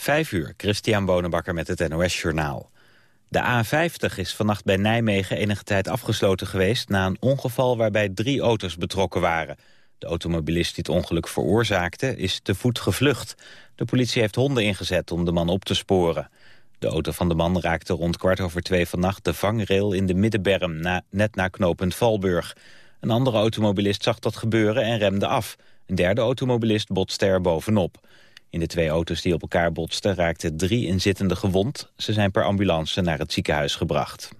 Vijf uur, Christian Bonenbakker met het NOS Journaal. De A50 is vannacht bij Nijmegen enige tijd afgesloten geweest... na een ongeval waarbij drie auto's betrokken waren. De automobilist die het ongeluk veroorzaakte is te voet gevlucht. De politie heeft honden ingezet om de man op te sporen. De auto van de man raakte rond kwart over twee vannacht de vangrail in de middenberm... Na, net na knooppunt Valburg. Een andere automobilist zag dat gebeuren en remde af. Een derde automobilist botste er bovenop. In de twee auto's die op elkaar botsten raakten drie inzittenden gewond. Ze zijn per ambulance naar het ziekenhuis gebracht.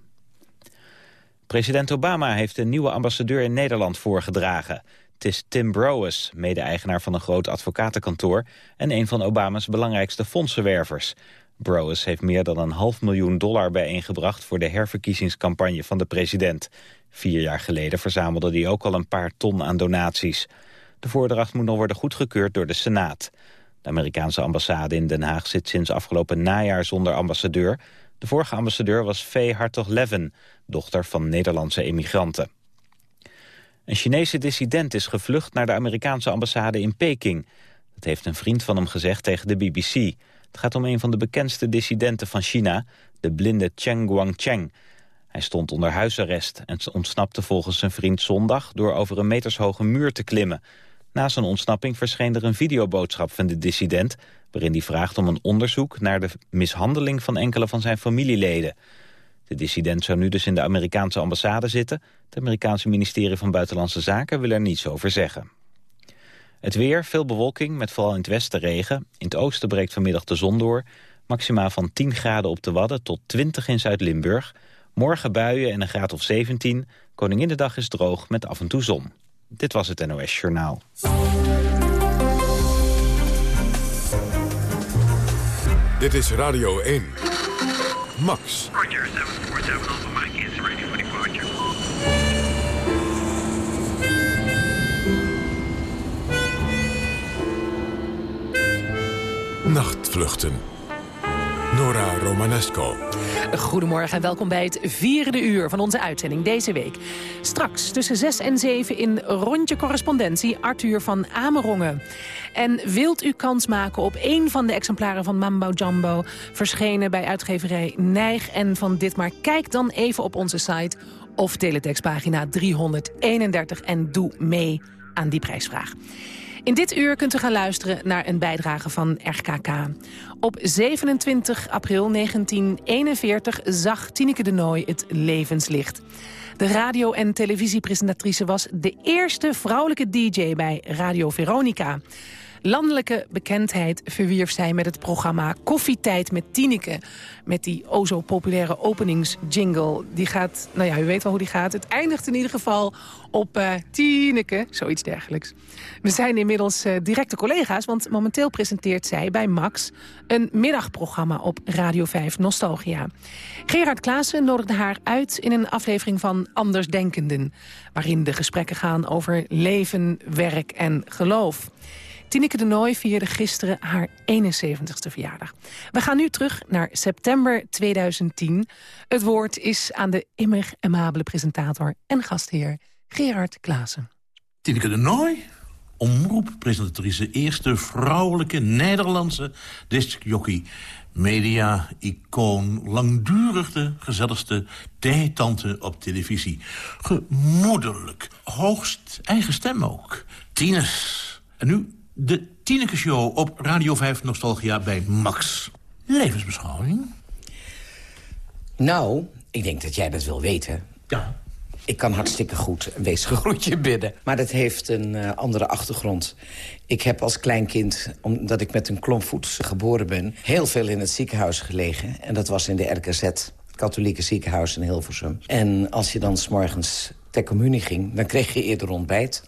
President Obama heeft een nieuwe ambassadeur in Nederland voorgedragen. Het is Tim Browes, mede-eigenaar van een groot advocatenkantoor... en een van Obama's belangrijkste fondsenwervers. Browes heeft meer dan een half miljoen dollar bijeengebracht... voor de herverkiezingscampagne van de president. Vier jaar geleden verzamelde hij ook al een paar ton aan donaties. De voordracht moet nog worden goedgekeurd door de Senaat. De Amerikaanse ambassade in Den Haag zit sinds afgelopen najaar zonder ambassadeur. De vorige ambassadeur was Vee Hartog-Levin, dochter van Nederlandse emigranten. Een Chinese dissident is gevlucht naar de Amerikaanse ambassade in Peking. Dat heeft een vriend van hem gezegd tegen de BBC. Het gaat om een van de bekendste dissidenten van China, de blinde Cheng Guangcheng. Hij stond onder huisarrest en ontsnapte volgens zijn vriend zondag... door over een metershoge muur te klimmen. Na zijn ontsnapping verscheen er een videoboodschap van de dissident... waarin hij vraagt om een onderzoek naar de mishandeling van enkele van zijn familieleden. De dissident zou nu dus in de Amerikaanse ambassade zitten. Het Amerikaanse ministerie van Buitenlandse Zaken wil er niets over zeggen. Het weer, veel bewolking, met vooral in het westen regen. In het oosten breekt vanmiddag de zon door. Maxima van 10 graden op de Wadden tot 20 in Zuid-Limburg. Morgen buien en een graad of 17. Koninginnedag is droog met af en toe zon. Dit was het NOS Journaal. Dit is Radio 1. Max. Roger, 747 Alpha Mike is ready for departure. Nachtvluchten. Nora Romanesco. Goedemorgen en welkom bij het vierde uur van onze uitzending deze week. Straks tussen 6 en 7 in Rondje Correspondentie Arthur van Amerongen. En wilt u kans maken op één van de exemplaren van Mambo Jumbo... verschenen bij uitgeverij Nijg en van Ditmar? Kijk dan even op onze site of teletextpagina 331 en doe mee aan die prijsvraag. In dit uur kunt u gaan luisteren naar een bijdrage van RKK. Op 27 april 1941 zag Tineke de Nooi het levenslicht. De radio- en televisiepresentatrice was de eerste vrouwelijke DJ bij Radio Veronica. Landelijke bekendheid verwierf zij met het programma Koffietijd met Tineke. Met die o zo populaire openingsjingle. Die gaat, nou ja, u weet wel hoe die gaat. Het eindigt in ieder geval op uh, Tineke, zoiets dergelijks. We zijn inmiddels uh, directe collega's, want momenteel presenteert zij bij Max... een middagprogramma op Radio 5 Nostalgia. Gerard Klaassen nodigde haar uit in een aflevering van Andersdenkenden... waarin de gesprekken gaan over leven, werk en geloof. Tineke de Nooi vierde gisteren haar 71ste verjaardag. We gaan nu terug naar september 2010. Het woord is aan de immer amabele presentator en gastheer Gerard Klaassen. Tineke de Nooi, omroeppresentatrice... eerste vrouwelijke Nederlandse discjockey... media-icoon, langdurigste, gezelligste theetante op televisie. Gemoederlijk, hoogst eigen stem ook. Tines. En nu de Tineke Show op Radio 5 Nostalgia bij Max. Levensbeschouwing? Nou, ik denk dat jij dat wil weten. Ja. Ik kan hartstikke goed een weesgegroetje bidden. Maar dat heeft een uh, andere achtergrond. Ik heb als klein kind, omdat ik met een klompvoet geboren ben... heel veel in het ziekenhuis gelegen. En dat was in de RKZ, katholieke ziekenhuis in Hilversum. En als je dan s'morgens ter communie ging, dan kreeg je eerder ontbijt.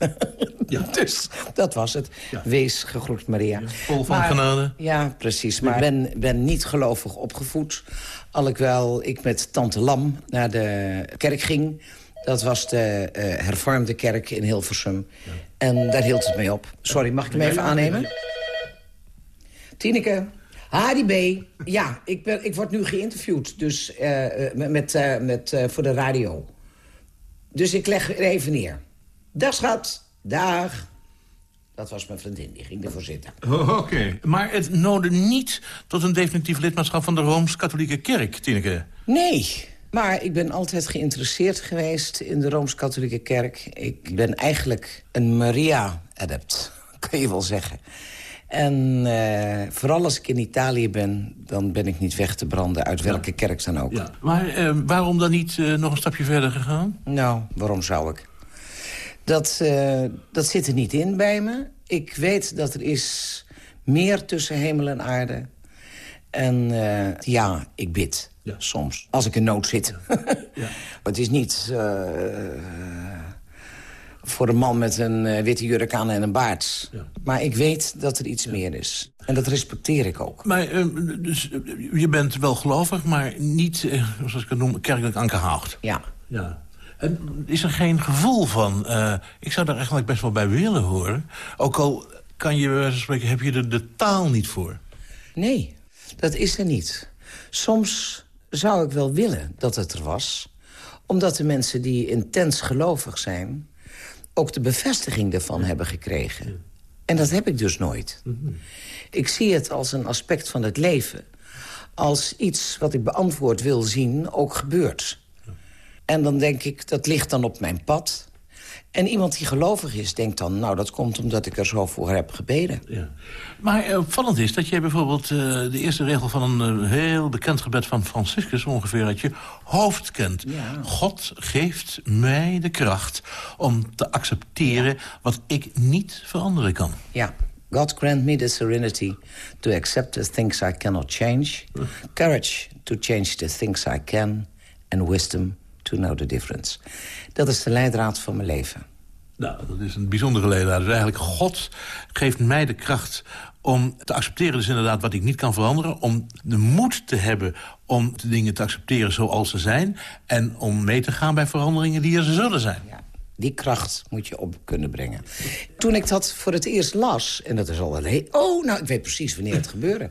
Ja. dus dat was het. Ja. Wees gegroet, Maria. Ja, vol van maar, genade. Ja, precies. Maar ik ben, ben niet gelovig opgevoed. Alhoewel ik met tante Lam naar de kerk ging. Dat was de uh, hervormde kerk in Hilversum. Ja. En daar hield het mee op. Sorry, mag ik hem even aannemen? Tineke. Hadi B. Ja, ik, ben, ik word nu geïnterviewd dus, uh, met, uh, met, voor de radio. Dus ik leg er even neer. Dag schat. Dag. Dat was mijn vriendin, die ging ervoor zitten. Oh, Oké. Maar het noodde niet tot een definitief lidmaatschap van de Rooms-Katholieke Kerk, Tineke. Nee, maar ik ben altijd geïnteresseerd geweest in de Rooms-Katholieke Kerk. Ik ben eigenlijk een Maria-adept, kun je wel zeggen. En eh, vooral als ik in Italië ben, dan ben ik niet weg te branden... uit welke kerk dan ook. Ja. Maar eh, waarom dan niet eh, nog een stapje verder gegaan? Nou, waarom zou ik? Dat, dat zit er niet in bij me. Ik weet dat er is meer tussen hemel en aarde. En ja, ik bid. Ja. Soms. Als ik in nood zit. Ja. Maar het is niet voor een man met een eh, witte jurk aan en een baard. Ja. Maar ik weet dat er iets meer is. En dat respecteer ik ook. Maar eh, dus, eh, je bent wel gelovig, maar niet, eh, zoals ik het noem, kerkelijk ankerhoud. Ja. Ja. En is er geen gevoel van... ik zou daar eigenlijk best wel bij willen horen. Ook al kan je, spreken, heb je er de taal niet voor. Nee, dat is er niet. Soms zou ik wel willen dat het er was. Omdat de mensen die intens gelovig zijn... ook de bevestiging ervan hebben gekregen. En dat heb ik dus nooit. Ik zie het als een aspect van het leven. Als iets wat ik beantwoord wil zien ook gebeurt. En dan denk ik, dat ligt dan op mijn pad. En iemand die gelovig is, denkt dan... nou, dat komt omdat ik er zo voor heb gebeden. Ja. Maar eh, opvallend is dat jij bijvoorbeeld eh, de eerste regel van een eh, heel bekend gebed van Franciscus ongeveer uit je hoofd kent. Ja. God geeft mij de kracht om te accepteren wat ik niet veranderen kan. Ja. God grant me the serenity to accept the things I cannot change. Courage to change the things I can. And wisdom to know the difference. Dat is de leidraad van mijn leven. Nou, dat is een bijzondere leidraad. Dus eigenlijk, God geeft mij de kracht om te accepteren... dus inderdaad wat ik niet kan veranderen. Om de moed te hebben om de dingen te accepteren zoals ze zijn. En om mee te gaan bij veranderingen die er zullen zijn. Ja, die kracht moet je op kunnen brengen. Toen ik dat voor het eerst las, en dat is al een. Oh, nou, ik weet precies wanneer het gebeurde.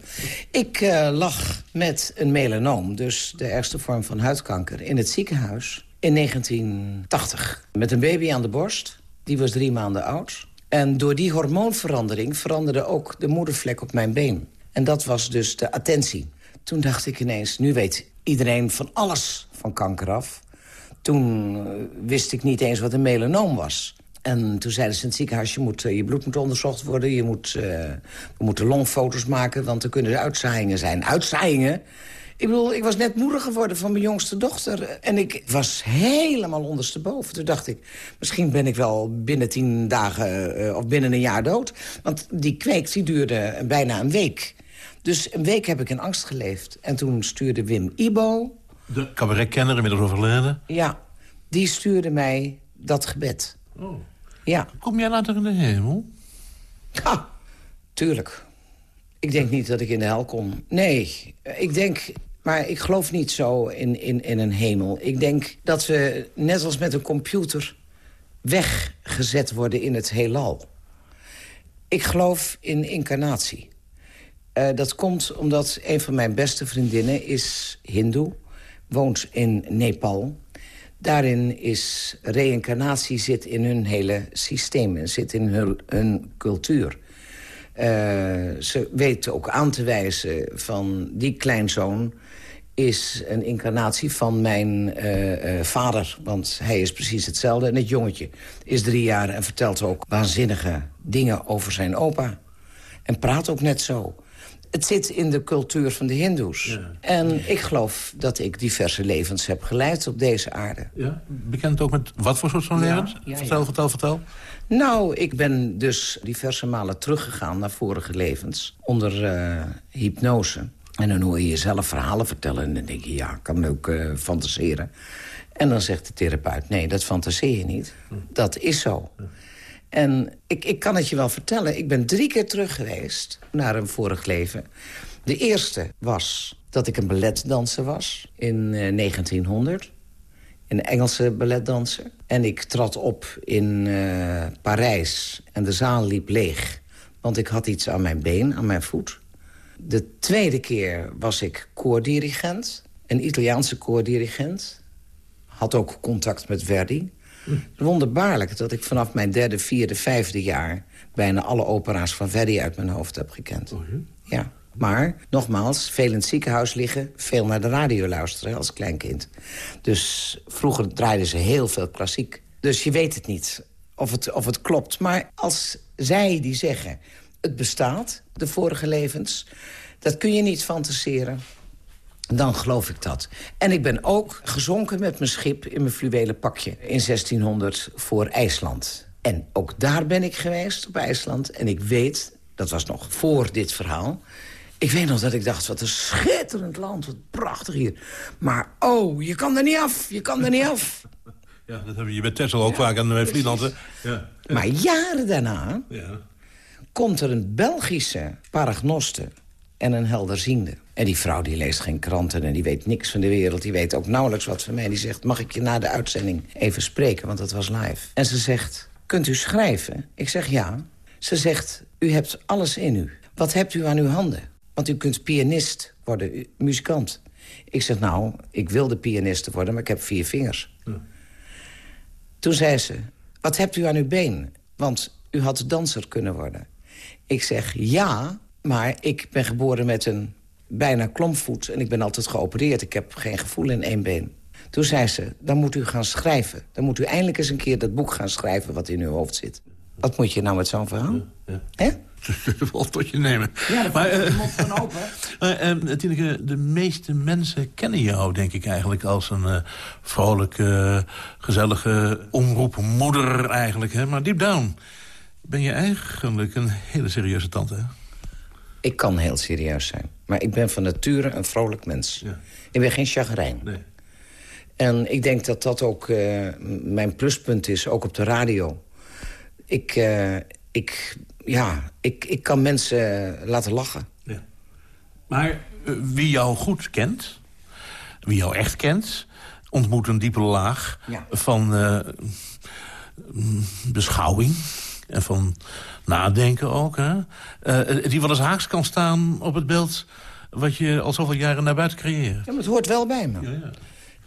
Ik eh, lag met een melanoom, dus de ergste vorm van huidkanker... in het ziekenhuis in 1980. Met een baby aan de borst, die was drie maanden oud. En door die hormoonverandering veranderde ook de moedervlek op mijn been. En dat was dus de attentie. Toen dacht ik ineens, nu weet iedereen van alles van kanker af. Toen eh, wist ik niet eens wat een melanoom was. En toen zeiden ze in het ziekenhuis, je, moet, eh, je bloed moet onderzocht worden. Je moet, eh, we moeten longfoto's maken, want er kunnen uitzaaiingen zijn. Uitzaaiingen? Ik bedoel, ik was net moeder geworden van mijn jongste dochter. En ik was helemaal ondersteboven. Toen dacht ik, misschien ben ik wel binnen tien dagen of binnen een jaar dood. Want die kweek die duurde bijna een week. Dus een week heb ik in angst geleefd. En toen stuurde Wim Ibo, De cabaretkenner, inmiddels overleden. ja, die stuurde mij dat gebed. Oh. Ja, Kom jij later in de hemel? ha, tuurlijk. Ik denk niet dat ik in de hel kom. Nee, ik denk... Maar ik geloof niet zo in, in, in een hemel. Ik denk dat we, net als met een computer... weggezet worden in het heelal. Ik geloof in incarnatie. Eh, dat komt omdat een van mijn beste vriendinnen is hindoe. Woont in Nepal. Daarin is reïncarnatie zit in hun hele systeem. en Zit in hun, hun cultuur. Eh, ze weten ook aan te wijzen van die kleinzoon is een incarnatie van mijn eh, eh, vader. Want hij is precies hetzelfde. En het jongetje is drie jaar en vertelt ook waanzinnige dingen over zijn opa. En praat ook net zo. Het zit in de cultuur van de hindoes. En ik geloof dat ik diverse levens heb geleid op deze aarde. Ja. Bekend ook met wat voor soort van levens? ja, vertel, ja. vertel, vertel. Nou, ik ben dus diverse malen teruggegaan naar vorige levens. Onder eh, hypnose. En dan hoor je jezelf verhalen vertellen. En dan denk je, ja, ik kan ook eh, fantaseren. En dan zegt de therapeut, nee, dat fantaseer je niet. Dat is zo. En ik, ik kan het je wel vertellen. Ik ben drie keer terug geweest naar een vorig leven. De eerste was dat ik een balletdanser was in eh, 1900 een Engelse balletdanser. En ik trad op in eh, Parijs en de zaal liep leeg. Want ik had iets aan mijn been, aan mijn voet. De tweede keer was ik koordirigent. Een Italiaanse koordirigent. Had ook contact met Verdi. Wonderbaarlijk dat ik vanaf mijn derde, vierde, vijfde jaar... bijna alle opera's van Verdi uit mijn hoofd heb gekend. ja. Maar, nogmaals, veel in het ziekenhuis liggen... veel naar de radio luisteren als kleinkind. Dus vroeger draaiden ze heel veel klassiek. Dus je weet het niet of het, of het klopt. Maar als zij die zeggen, het bestaat, de vorige levens... dat kun je niet fantaseren dan geloof ik dat. En ik ben ook gezonken met mijn schip in mijn fluwelen pakje... in 1600 voor IJsland. En ook daar ben ik geweest, op IJsland. En ik weet, dat was nog voor dit verhaal... ik weet nog dat ik dacht, wat een schitterend land, wat prachtig hier. Maar oh, je kan er niet af, je kan er niet af. Ja, dat hebben je bij Texel ook vaak aan de Vlieland? Ja. Maar jaren daarna ja. komt er een Belgische paragnoste en een helderziende. En die vrouw die leest geen kranten en die weet niks van de wereld. Die weet ook nauwelijks wat van mij. Die zegt, mag ik je na de uitzending even spreken? Want dat was live. En ze zegt, kunt u schrijven? Ik zeg ja. Ze zegt, u hebt alles in u. Wat hebt u aan uw handen? Want u kunt pianist worden, u- muzikant. Ik zeg, nou, ik wilde pianiste worden, maar ik heb vier vingers. Toen zei ze, wat hebt u aan uw been? Want u had danser kunnen worden. Ik zeg, ja, maar ik ben geboren met een bijna klompvoet... en ik ben altijd geopereerd. Ik heb geen gevoel in één been. Toen zei ze, dan moet u gaan schrijven. Dan moet u eindelijk eens een keer dat boek gaan schrijven... wat in uw hoofd zit. Wat moet je nou met zo'n verhaal? Hè? Of tot je nemen. Ja, dat maar, eh, mond van open. maar, eh, Tineke, de meeste mensen kennen jou, denk ik eigenlijk... als een eh, vrolijke, gezellige omroepmoeder eigenlijk. Hè? Maar deep down ben je eigenlijk een hele serieuze tante, hè? Ik kan heel serieus zijn. Maar ik ben van nature een vrolijk mens. Ja. Ik ben geen chagrijn. Nee. En ik denk dat dat ook eh, mijn pluspunt is, ook op de radio. Ik, eh, ik, ja, ik, ik kan mensen laten lachen. Ja. Maar eh, wie jou goed kent, wie jou echt kent... ontmoet een diepe laag Ja. van eh, beschouwing en van nadenken ook. Hè? Eh, die wel eens haaks kan staan op het beeld... wat je al zoveel jaren naar buiten creëert. Ja, maar het hoort wel bij me. Ja, ja.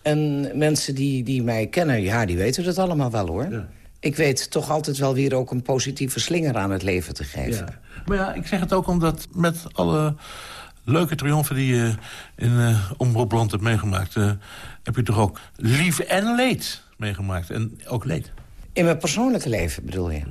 En mensen die, die mij kennen, ja, die weten dat allemaal wel, hoor. Ja. Ik weet toch altijd wel weer ook een positieve slinger aan het leven te geven. Ja. Maar ja, ik zeg het ook omdat met alle leuke triomfen... die je in uh, Omroepland hebt meegemaakt... eh, heb je toch ook lief en leed meegemaakt. En ook leed. In mijn persoonlijke leven bedoel je?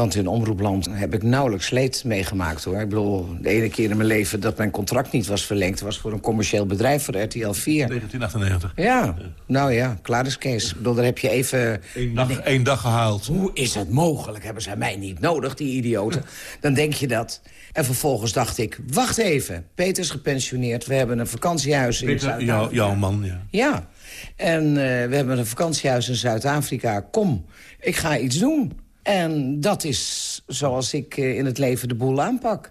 Want in omroepland heb ik nauwelijks leed meegemaakt, hoor. Ik bedoel, de ene keer in mijn leven dat mijn contract niet was verlengd... was voor een commercieel bedrijf, voor RTL 4. 1998. Ja, nou ja, klaar is Kees. Ik bedoel, daar heb je even... Eén dag, één dag gehaald. Hoe is het mogelijk? Hebben zij mij niet nodig, die idioten? Dan denk je dat. En vervolgens dacht ik, wacht even. Peter is gepensioneerd, we hebben een vakantiehuis in Zuid-Afrika. jou, jouw man, ja. Ja, en eh, we hebben een vakantiehuis in Zuid-Afrika. Kom, ik ga iets doen. En dat is zoals ik eh, in het leven de boel aanpak.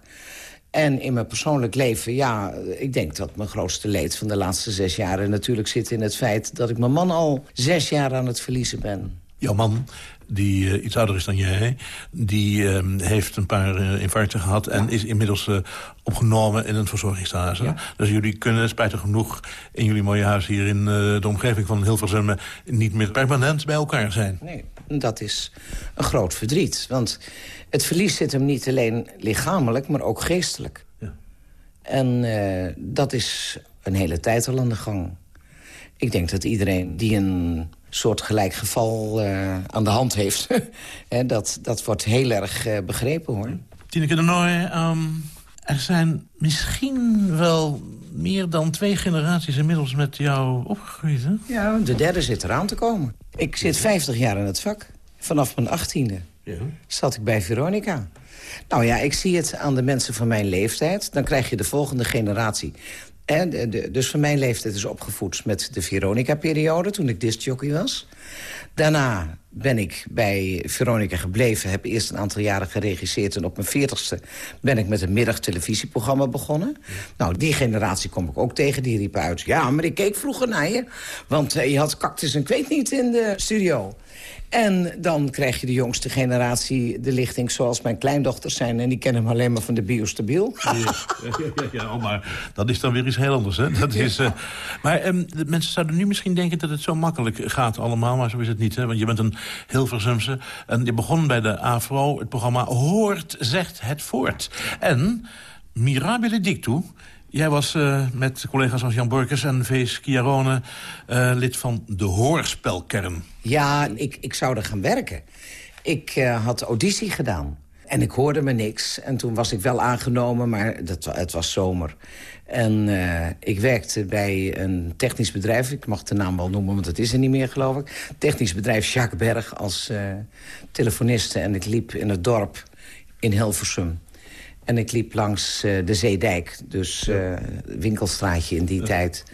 En in mijn persoonlijk leven, ja, ik denk dat mijn grootste leed van de laatste zes jaren natuurlijk zit in het feit dat ik mijn man al zes jaar aan het verliezen ben. Jouw man, die eh, iets ouder is dan jij... die eh, heeft een paar eh, infarcten gehad... en is inmiddels eh, opgenomen in een verzorgingshuis. Ja. Dus jullie kunnen spijtig genoeg... in jullie mooie huis hier in de omgeving van Hilversum... niet meer permanent bij elkaar zijn. Nee, dat is een groot verdriet. Want het verlies zit hem niet alleen lichamelijk, maar ook geestelijk. Ja. En dat is een hele tijd al aan de gang. Ik denk dat iedereen die een soort gelijk geval eh, aan de hand heeft... dat, dat wordt heel erg eh, begrepen, hoor. Tineke de Nooy, ehm, er zijn misschien wel meer dan twee generaties inmiddels met jou opgegroeid, hè? Ja, de derde zit eraan te komen. Ik zit 50 jaar in het vak. Vanaf mijn achttiende Ja. zat ik bij Veronica. Nou ja, ik zie het aan de mensen van mijn leeftijd. Dan krijg je de volgende generatie. Dus van mijn leeftijd is opgevoed met de Veronica-periode... toen ik discjockey was. Daarna ben ik bij Veronica gebleven. Heb eerst een aantal jaren geregisseerd. En op mijn veertigste ben ik met een middagtelevisieprogramma begonnen. Nou, die generatie kom ik ook tegen. Die riepen uit, ja, maar ik keek vroeger naar je. Want eh, je had cactus en kweet niet in de studio. En dan krijg je de jongste generatie de lichting zoals mijn kleindochters zijn. En die kennen hem alleen maar van de biostabiel. Ja, ja, oh, maar dat is dan weer iets heel anders, hè? Dat is, eh, maar ehm, de mensen zouden nu misschien denken dat het zo makkelijk gaat allemaal... maar zo is het niet, hè? Want je bent een Hilversumse. En je begon bij de AVRO het programma Hoort, zegt het voort. En Mirabile Dictu... Jij was uh, met collega's als Jan Borkers en Vees Chiarone... Uh, lid van de hoorspelkern. Ja, ik, ik zou er gaan werken. Ik uh, had auditie gedaan. En ik hoorde me niks. En toen was ik wel aangenomen, maar dat, het was zomer. En ik werkte bij een technisch bedrijf. Ik mag de naam wel noemen, want het is er niet meer, geloof ik. Technisch bedrijf Jacques Berg als uh, telefoniste. En ik liep in het dorp in Hilversum. En ik liep langs uh, de Zeedijk, dus uh, winkelstraatje in die tijd.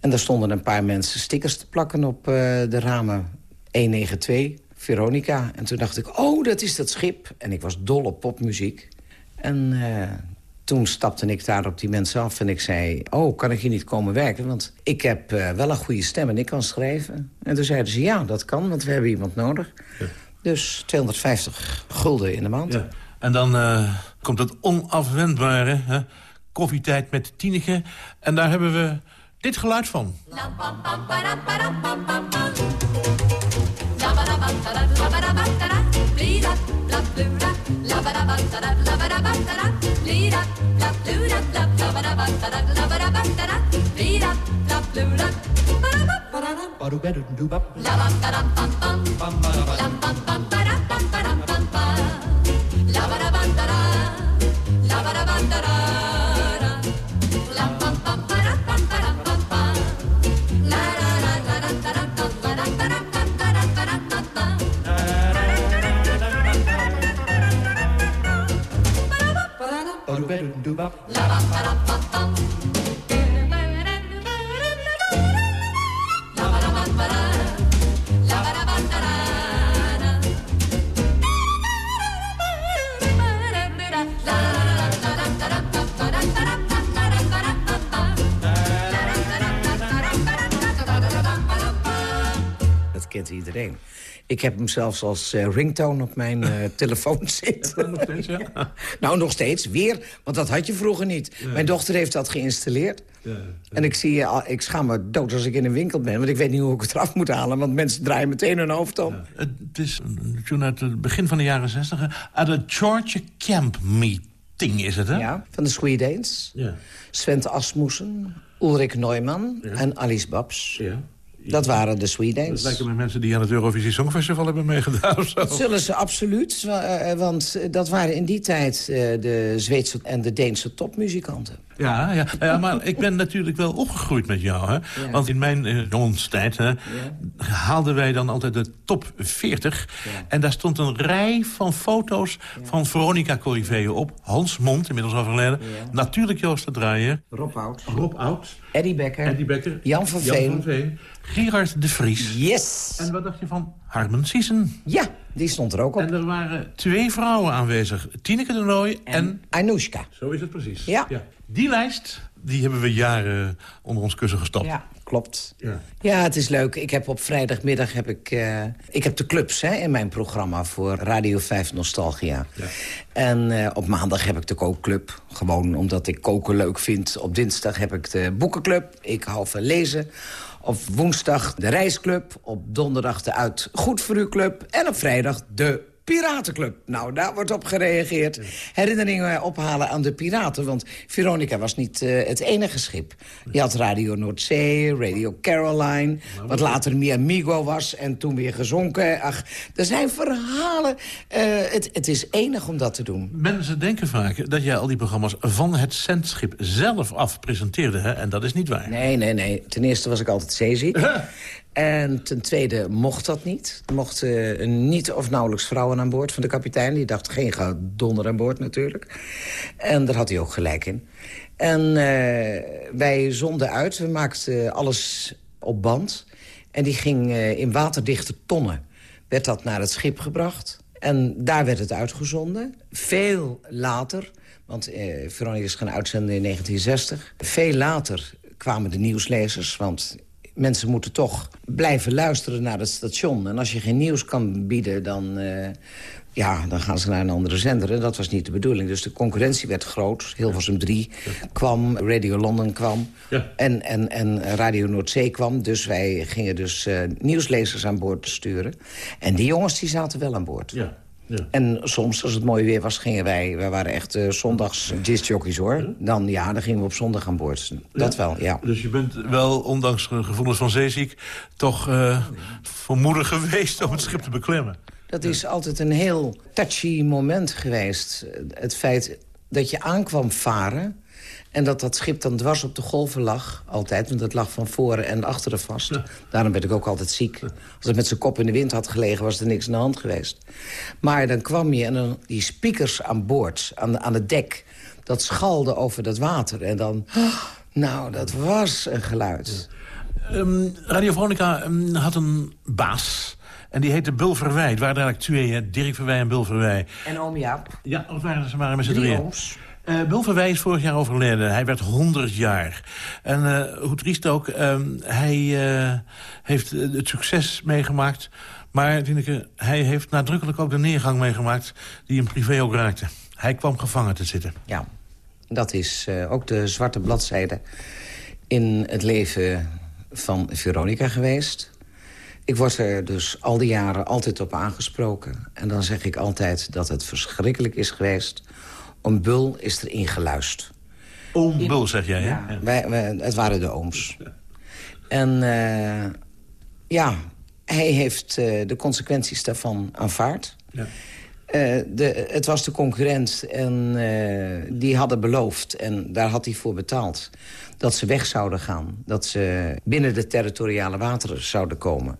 En daar stonden een paar mensen stickers te plakken op uh, de ramen. 192, Veronica. En toen dacht ik, oh, dat is dat schip. En ik was dol op popmuziek. En toen stapte ik daar op die mensen af en ik zei... oh, kan ik hier niet komen werken? Want ik heb wel een goede stem en ik kan schrijven. En toen zeiden ze, ja, dat kan, want we hebben iemand nodig. Ja. Dus 250 gulden in de maand. Ja. En dan uh, komt het onafwendbare, hè? koffietijd met Tineke. En daar hebben we dit geluid van. Dat kent iedereen. Ik heb hem zelfs als uh, ringtone op mijn uh, telefoon zitten. nog steeds, ja? nou, nog steeds. Weer, want dat had je vroeger niet. Mijn dochter heeft dat geïnstalleerd. Ja, ja. En ik, zie, ik schaam me dood als ik in een winkel ben. Want ik weet niet hoe ik het eraf moet halen. Want mensen draaien meteen hun hoofd om. Het is een tune uit het begin van de jaren zestig. Uit de Georgia Camp Meeting is het, hè? Ja, van de Swedanes. Ja. Svente Asmussen, Ulrik Neumann en Alice Babs. Ja. Dat waren de Swedanes. Dat lijken me mensen die aan het Eurovisie Songfestival hebben meegedaan. Of zo. Dat zullen ze absoluut, want dat waren in die tijd de Zweedse en de Deense topmuzikanten. Ja, ja, ja, maar ik ben natuurlijk wel opgegroeid met jou. Hè? Ja. Want in mijn uh, jongenstijd hè, ja. haalden wij dan altijd de top 40. Ja. En daar stond een rij van foto's van Veronica Corriveeën op. Hans Mond, inmiddels overleden. Natuurlijk Joost de Draaier. Rob Oud. Rob Oud. Eddie Becker. Eddie Becker. Jan van Veen. Jan van Veen. Gerard de Vries. Yes. En wat dacht je van Harmen Siessen? Ja, die stond er ook op. En er waren twee vrouwen aanwezig. Tineke de Nooy en... en... Anoushka. Zo is het precies. Ja. ja. Die lijst, die hebben we jaren onder ons kussen gestopt. Ja, klopt. Ja, ja het is leuk. Ik heb op vrijdagmiddag heb ik, uh, ik heb de clubs hè, in mijn programma voor Radio 5 Nostalgia. Ja. En uh, op maandag heb ik de kookclub. Gewoon omdat ik koken leuk vind. Op dinsdag heb ik de boekenclub. Ik hou van lezen. Op woensdag de reisclub. Op donderdag de Uit Goed voor U Club. En op vrijdag de Piratenclub. Nou, daar wordt op gereageerd. Herinneringen ophalen aan de piraten. Want Veronica was niet uh, het enige schip. Je had Radio Noordzee, Radio Caroline... wat later Mi Amigo was en toen weer gezonken. Ach, er zijn verhalen. Uh, het, het is enig om dat te doen. Mensen denken vaak dat jij al die programma's van het zendschip zelf af presenteerde. Hè? En dat is niet waar. Nee, nee, nee. Ten eerste was ik altijd zeeziek. En ten tweede mocht dat niet. Er mochten uh, niet of nauwelijks vrouwen aan boord van de kapitein. Die dacht geen donder aan boord natuurlijk. En daar had hij ook gelijk in. En uh, wij zonden uit. We maakten alles op band. En die ging uh, in waterdichte tonnen. Werd dat naar het schip gebracht. En daar werd het uitgezonden. Veel later, want uh, Veronica is gaan uitzenden in 1960. Veel later kwamen de nieuwslezers, want mensen moeten toch blijven luisteren naar het station. En als je geen nieuws kan bieden, dan, eh, ja, dan gaan ze naar een andere zender. En dat was niet de bedoeling. Dus de concurrentie werd groot. Hilversum 3 kwam, Radio London kwam. Ja. En, en, en Radio Noordzee kwam. Dus wij gingen dus eh, nieuwslezers aan boord sturen. En die jongens die zaten wel aan boord. Ja. Ja. En soms, als het mooi weer was, gingen wij... wij waren echt eh, zondags discjockeys, hoor. Dan, ja, dan gingen we op zondag aan boord. Dat wel, ja. Dus je bent wel, ondanks gevoelens van zeeziek... toch uh, vermoedig geweest om het schip te beklemmen. Dat is altijd een heel touchy moment geweest. Het feit dat je aankwam varen... en dat dat schip dan dwars op de golven lag, altijd. Want het lag van voren en achteren vast. Daarom werd ik ook altijd ziek. Als het met zijn kop in de wind had gelegen, was er niks aan de hand geweest. Maar dan kwam je en dan die speakers aan boord, aan, aan het dek... dat schalde over dat water. En dan... nou, dat was een geluid. Um, Radio Veronica um, had een baas... En die heette Bul Verwij. Het waren eigenlijk twee, hè? Dirk Verwij en Bul Verwij. En oom Jaap. Ja, dat waren ze maar met z'n Drie drieën. ooms. Uh, Bul Verwij is vorig jaar overleden. Hij werd 100 jaar. En uh, hoe triest ook, uh, hij uh, heeft het succes meegemaakt. Maar Tineke, hij heeft nadrukkelijk ook de neergang meegemaakt... die hem privé ook raakte. Hij kwam gevangen te zitten. Ja, dat is ook de zwarte bladzijde in het leven van Veronica geweest. Ik word er dus al die jaren altijd op aangesproken. En dan zeg ik altijd dat het verschrikkelijk is geweest. Om Bul is er ingeluist. Oom Bul, zeg jij, hè? Ja, wij, wij, het waren de ooms. En uh, ja, hij heeft uh, de consequenties daarvan aanvaard. Ja. Uh, de, het was de concurrent en die hadden beloofd... en daar had hij voor betaald dat ze weg zouden gaan. Dat ze binnen de territoriale wateren zouden komen.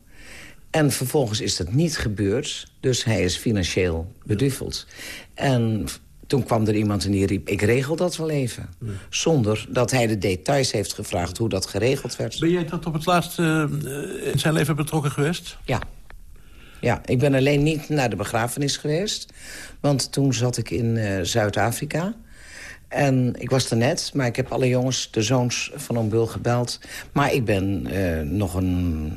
En vervolgens is dat niet gebeurd. Dus hij is financieel beduveld. En toen kwam er iemand en die riep, ik regel dat wel even. Ja. Zonder dat hij de details heeft gevraagd hoe dat geregeld werd. Ben jij tot op het laatst uh, in zijn leven betrokken geweest? Ja. Ja, ik ben alleen niet naar de begrafenis geweest. Want toen zat ik in uh, Zuid-Afrika. En ik was er net, maar ik heb alle jongens, de zoons van Oom Bul, gebeld. Maar ik ben uh, nog een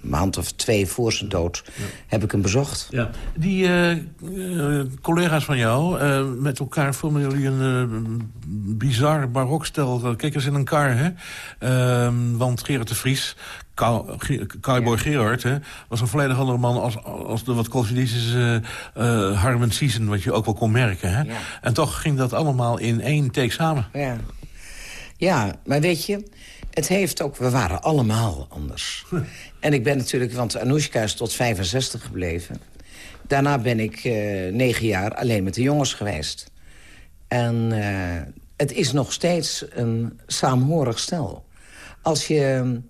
maand of twee voor zijn dood, ja. heb ik hem bezocht. Ja. Die uh, uh, collega's van jou, uh, met elkaar vormen jullie een bizar barokstel. Kijk eens in een kar, hè? Ehm, want Gerard de Vries, Cowboy ja. Gerard, hè, was een volledig andere man... als, als de wat Calvinistische Harmen Season, wat je ook wel kon merken. Hè? Ja. En toch ging dat allemaal in één take samen. Ja, ja maar weet je... Het heeft ook, we waren allemaal anders. En ik ben natuurlijk, want Anoushka is tot 65 gebleven. Daarna ben ik uh, negen jaar alleen met de jongens geweest. En uh, het is nog steeds een saamhorig stel. Als je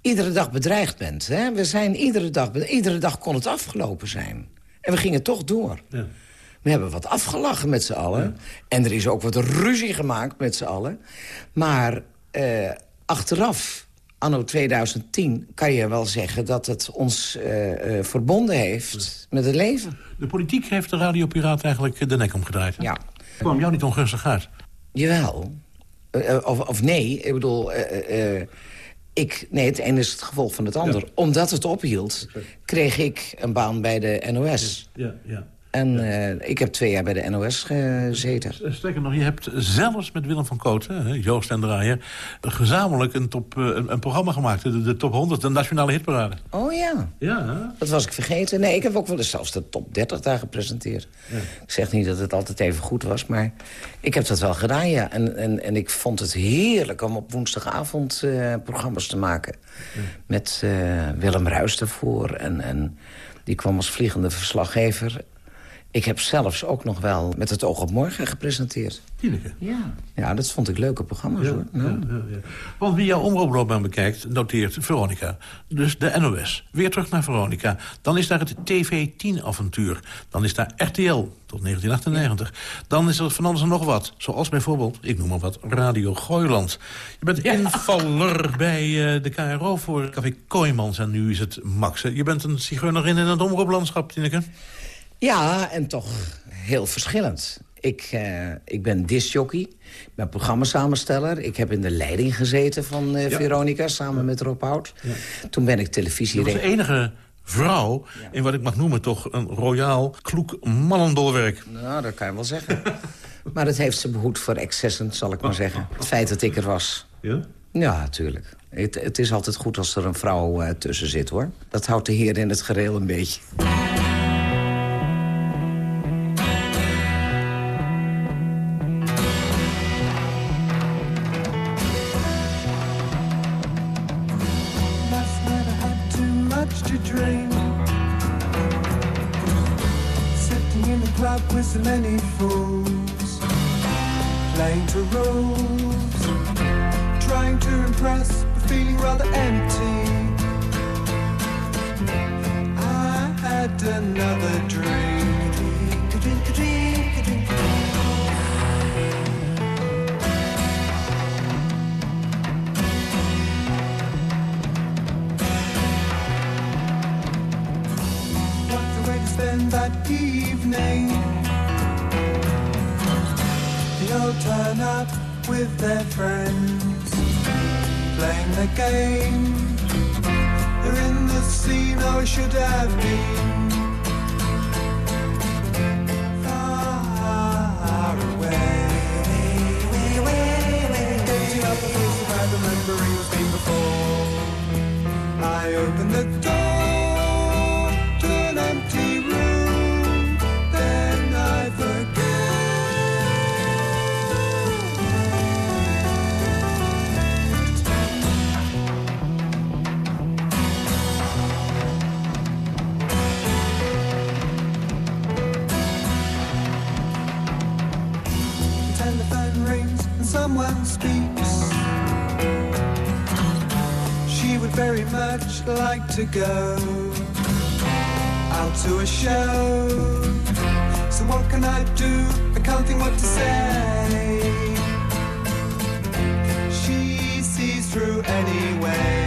iedere dag bedreigd bent. Hè? We zijn iedere dag, iedere dag kon het afgelopen zijn. En we gingen toch door. Ja. We hebben wat afgelachen met z'n allen. Ja. En er is ook wat ruzie gemaakt met z'n allen. Maar uh, achteraf, anno 2010, kan je wel zeggen... dat het ons uh, uh, verbonden heeft met het leven. De politiek heeft de radiopiraat eigenlijk de nek omgedraaid. Hè? Ja. kwam jou niet ongunstig uit? Jawel. of, of nee, ik bedoel... ik, nee, het ene is het gevolg van het ander. Ja. Omdat het ophield, kreeg ik een baan bij de NOS. Ja, ja. En uh, ik heb twee jaar bij de NOS gezeten. Sterker nog, je hebt zelfs met Willem van Kooten, Joost en Draaier... gezamenlijk een, top, een, een programma gemaakt, de, de, top 100, de nationale hitparade. Oh ja. Ja. Dat was ik vergeten. Nee, ik heb ook wel eens zelfs de top 30 daar gepresenteerd. Ja. Ik zeg niet dat het altijd even goed was, maar ik heb dat wel gedaan, ja. En, en, en ik vond het heerlijk om op woensdagavond uh, programma's te maken. Ja. Met uh, Willem Ruijs ervoor en... en die kwam als vliegende verslaggever. Ik heb zelfs ook nog wel met het oog op morgen gepresenteerd. Tineke? Ja. Ja, dat vond ik leuke programma's, ja, hoor. Ja. Ja, ja, Want wie jouw omroeploopbaan bekijkt, noteert Veronica. Dus de NOS. Weer terug naar Veronica. Dan is daar het TV10-avontuur. Dan is daar RTL tot 1998. Dan is er van alles en nog wat. Zoals bijvoorbeeld, ik noem maar wat, Radio Gooiland. Je bent invaller bij uh, de KRO voor Café Kooimans. En nu is het Max. Je bent een zigeunerin in het omroeplandschap, Tineke. Ja, en toch heel verschillend. Ik, uh, ik ben discjockey, ik ben programmasamensteller. Ik heb in de leiding gezeten van uh, Veronica, samen met Rob Hout. Ja. Toen ben ik televisie... Dat was de enige vrouw in wat ik mag noemen toch een royaal, kloek mannendolwerk. Nou, dat kan je wel zeggen. maar het heeft ze behoed voor excessen, zal ik maar zeggen. Het feit dat ik er was. Ja? Ja, natuurlijk. Het, het is altijd goed als er een vrouw uh, tussen zit, hoor. Dat houdt de heer in het gereel een beetje. Like to go out to a show. So what can I do? I can't think what to say. She sees through anyway.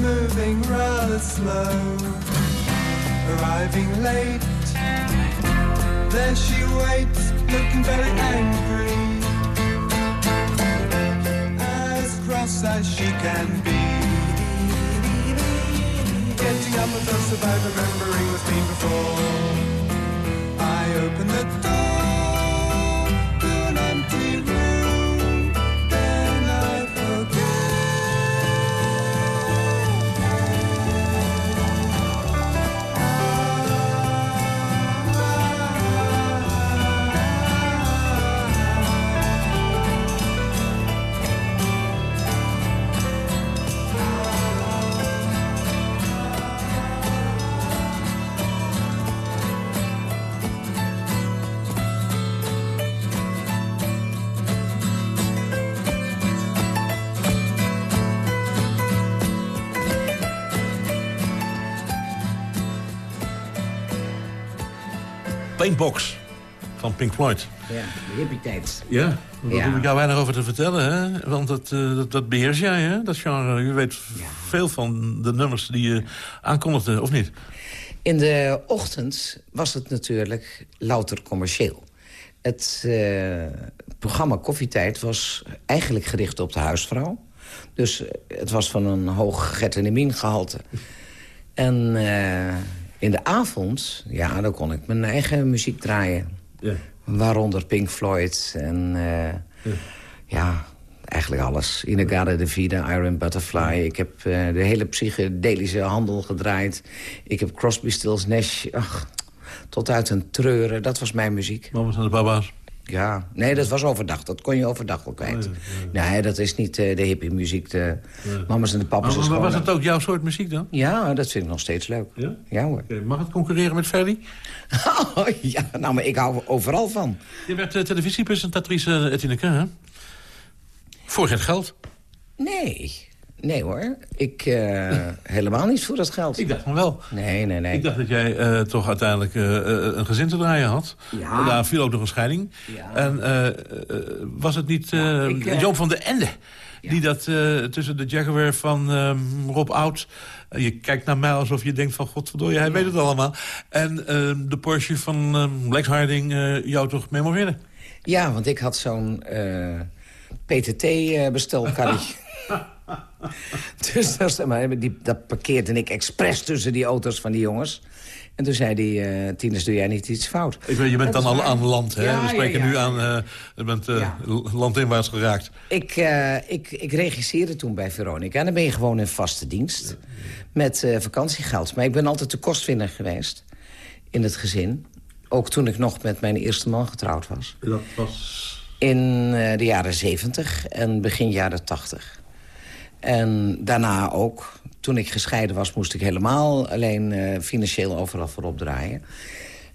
Moving rather slow. Arriving late. There she waits, looking very angry. As cross as she can be. Getting up with us about remembering what's been before. I open the door Paintbox van Pink Floyd. Ja, de hippie-tijd. Ja, daar Ja. hoef ik jou weinig over te vertellen, hè? Want dat, eh, dat, dat beheers jij, hè? Dat genre. Je weet veel van de nummers die je aankondigde, of niet? In de ochtend was het natuurlijk louter commercieel. Het eh, programma Koffietijd was eigenlijk gericht op de huisvrouw. Dus eh, het was van een hoog gehalte. En in de avond, ja, dan kon ik mijn eigen muziek draaien. Ja. Waaronder Pink Floyd en eh, ja, eigenlijk alles. Inagada de Vida, Iron Butterfly. Ik heb eh, de hele psychedelische handel gedraaid. Ik heb Crosby, Stills, Nash. Ach, tot uit een treuren. Dat was mijn muziek. Mamas en de baba's. Ja, nee, dat was overdag. Dat kon je overdag wel kwijt. Oh, Nee, dat is niet eh, de hippie muziek. De mama's en de papa's Maar, was het ook jouw soort muziek dan? Ja, dat vind ik nog steeds leuk. Ja? Ja hoor. Mag het concurreren met Ferdy? Oh, ja, nou, maar ik hou overal van. Je werd uh, televisiepresentatrice, Etineke, hè? Voor geen geld. Nee, Nee hoor, ik uh, helemaal niet voor dat geld. Ik dacht van wel. Nee, nee, nee. Ik dacht dat jij uh, toch uiteindelijk uh, een gezin te draaien had. Ja. Daar viel ook nog een scheiding. Ja. En was het niet Ja, ik, Joop van de Ende... die dat tussen de Jaguar van Rob Oud... je kijkt naar mij alsof je denkt van... godverdorie, hij weet het allemaal. En de Porsche van Lex Harding jou toch memoreerde? Ja, want ik had zo'n PTT-bestelkarretje. dus dat, maar, die, dat parkeerde ik expres tussen die auto's van die jongens. En toen zei hij, uh, Tinus, doe jij niet iets fout? Ik weet, je bent dan al aan land, hè? Ja, We spreken ja, ja. nu aan, uh, je bent uh, Ja. landinwaarts geraakt. Ik, uh, ik, ik regisseerde toen bij Veronica. En dan ben je gewoon in vaste dienst. Met uh, vakantiegeld. Maar ik ben altijd de kostwinner geweest. In het gezin. Ook toen ik nog met mijn eerste man getrouwd was. Dat was... In uh, de jaren 70 en begin jaren 80. En daarna ook. Toen ik gescheiden was, moest ik helemaal alleen uh, financieel overal voor opdraaien.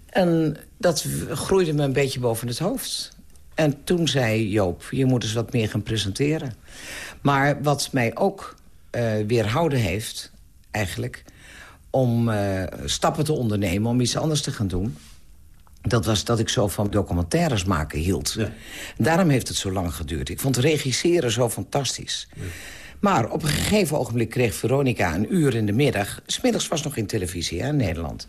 En dat groeide me een beetje boven het hoofd. En toen zei Joop, je moet eens wat meer gaan presenteren. Maar wat mij ook uh, weerhouden heeft, eigenlijk... om uh, stappen te ondernemen, om iets anders te gaan doen... dat was dat ik zo van documentaires maken hield. Ja. Daarom heeft het zo lang geduurd. Ik vond regisseren zo fantastisch. Ja. Maar op een gegeven ogenblik kreeg Veronica een uur in de middag. Smiddags was nog geen televisie hè, in Nederland.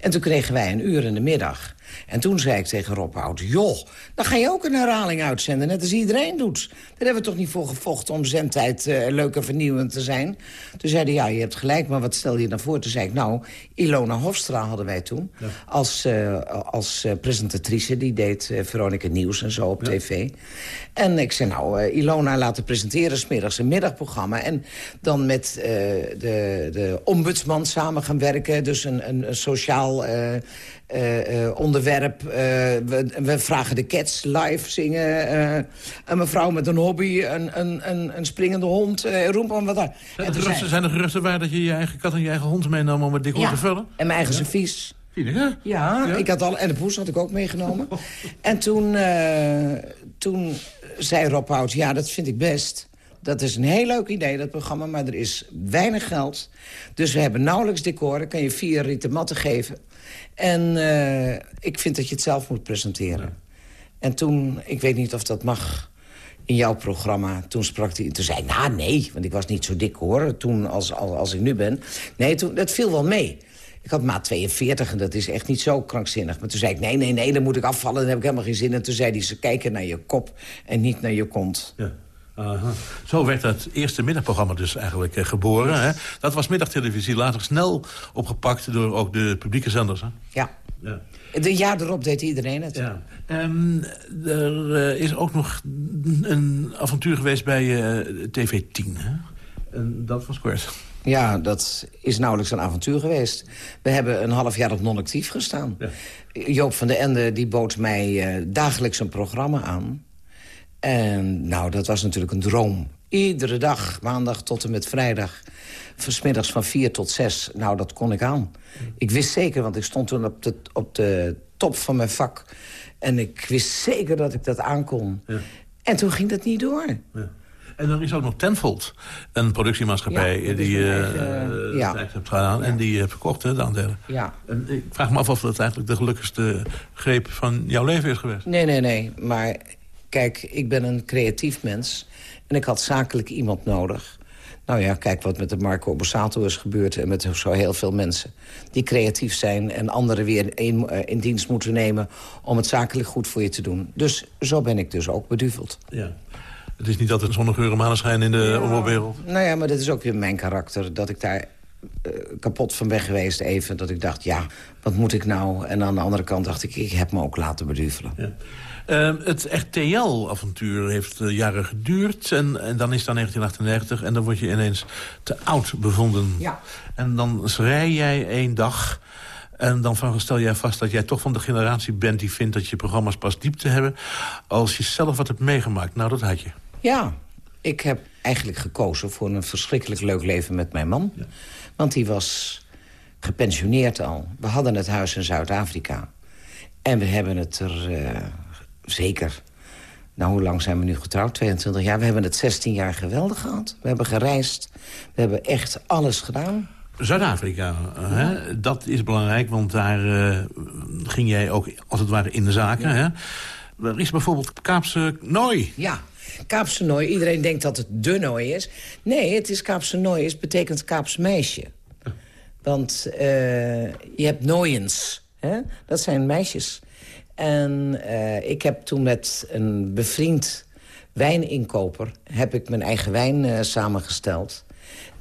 En toen kregen wij een uur in de middag. En toen zei ik tegen Rob Hout... joh, dan ga je ook een herhaling uitzenden, net als iedereen doet. Daar hebben we toch niet voor gevochten om zendtijd uh, leuk en vernieuwend te zijn? Toen zei hij, ja, je hebt gelijk, maar wat stel je dan voor? Toen zei ik, nou, Ilona Hofstra hadden wij toen... Ja. als, uh, als uh, presentatrice, die deed Veronica Nieuws en zo op ja. tv. En ik zei, nou, Ilona laten presenteren... smiddags een middagprogramma... en dan met de, de ombudsman samen gaan werken... dus een, een, een sociaal... Uh, uh, onderwerp. Uh, we, we, vragen de cats live zingen. een mevrouw met een hobby, een, een, een, een springende hond. roep maar wat daar. Zijn, de geruchten, zei... zijn er geruchten waar dat je je eigen kat en je eigen hond meenam om het decor ja, te vullen? en mijn eigen servies. Ja, ja, ja, ik had al, en de poes had ik ook meegenomen. en toen, toen zei Rob Hout, ja, dat vind ik best. Dat is een heel leuk idee, dat programma, maar er is weinig geld. Dus we hebben nauwelijks decor. Dan kan je vier rieten matten geven. En uh, ik vind dat je het zelf moet presenteren. Ja. En toen, ik weet niet of dat mag in jouw programma. Toen sprak hij, toen zei nou nee, want ik was niet zo dik hoor, toen als, als, als ik nu ben. Nee, toen, dat viel wel mee. Ik had maat 42 en dat is echt niet zo krankzinnig. Maar toen zei ik, nee, nee, nee, dan moet ik afvallen, dan heb ik helemaal geen zin. En toen zei hij, ze kijken naar je kop en niet naar je kont. Ja. Aha. Zo werd het eerste middagprogramma dus eigenlijk eh, geboren. Hè? Dat was middagtelevisie, later snel opgepakt door ook de publieke zenders. Hè? Ja. ja. De jaar erop deed iedereen het. Ja. Um, er uh, is ook nog een avontuur geweest bij uh, TV10. Hè? En dat was kort. Ja, dat is nauwelijks een avontuur geweest. We hebben een half jaar op non-actief gestaan. Ja. Joop van den Ende die bood mij dagelijks een programma aan. En nou, dat was natuurlijk een droom. Iedere dag, maandag tot en met vrijdag. Versmiddags van vier tot zes. Nou, dat kon ik aan. Ik wist zeker, want ik stond toen op de, op de top van mijn vak. En ik wist zeker dat ik dat aankon. Ja. En toen ging dat niet door. Ja. En er is ook nog Tenfold, een productiemaatschappij... Ja, die je eigen, uh, ja. hebt gedaan en die je hebt verkocht, hè, de aandelen. Ja. En ik vraag me af of dat eigenlijk de gelukkigste greep van jouw leven is geweest. Nee, nee, nee. Maar kijk, ik ben een creatief mens. En ik had zakelijk iemand nodig. Nou ja, kijk wat met de Marco Borsato is gebeurd... en met zo heel veel mensen die creatief zijn... en anderen weer in, in dienst moeten nemen... om het zakelijk goed voor je te doen. Dus zo ben ik dus ook beduveld. Ja. Het is niet altijd zonnige uren maneschijn in de ja. omroepwereld. Nou ja, maar dat is ook weer mijn karakter. Dat ik daar kapot van weg geweest even. Dat ik dacht, ja, wat moet ik nou? En aan de andere kant dacht ik, ik heb me ook laten beduvelen. Ja. Uh, het RTL-avontuur heeft uh, jaren geduurd. En, en dan is dan 1998 en dan word je ineens te oud bevonden. Ja. En dan schrij jij één dag... En dan stel jij vast dat jij toch van de generatie bent... die vindt dat je programma's pas diepte hebben... als je zelf wat hebt meegemaakt. Nou, dat had je. Ja, ik heb eigenlijk gekozen voor een verschrikkelijk leuk leven met mijn man. Ja. Want die was gepensioneerd al. We hadden het huis in Zuid-Afrika. En we hebben het er uh, zeker Nou, hoe lang zijn we nu getrouwd? 22 jaar. We hebben het 16 jaar geweldig gehad. We hebben gereisd. We hebben echt alles gedaan. Zuid-Afrika, eh, dat is belangrijk, want daar eh, ging jij ook als het ware in de zaken. Hè? Er is bijvoorbeeld Kaapse Nooi. Ja, Kaapse Nooi. Iedereen denkt dat het de Nooi is. Nee, het is Kaapse Nooi. Het betekent Kaaps meisje. Want eh, je hebt Nooiens. Hè? Dat zijn meisjes. En eh, ik heb toen met een bevriend wijninkoper... heb ik mijn eigen wijn eh, samengesteld.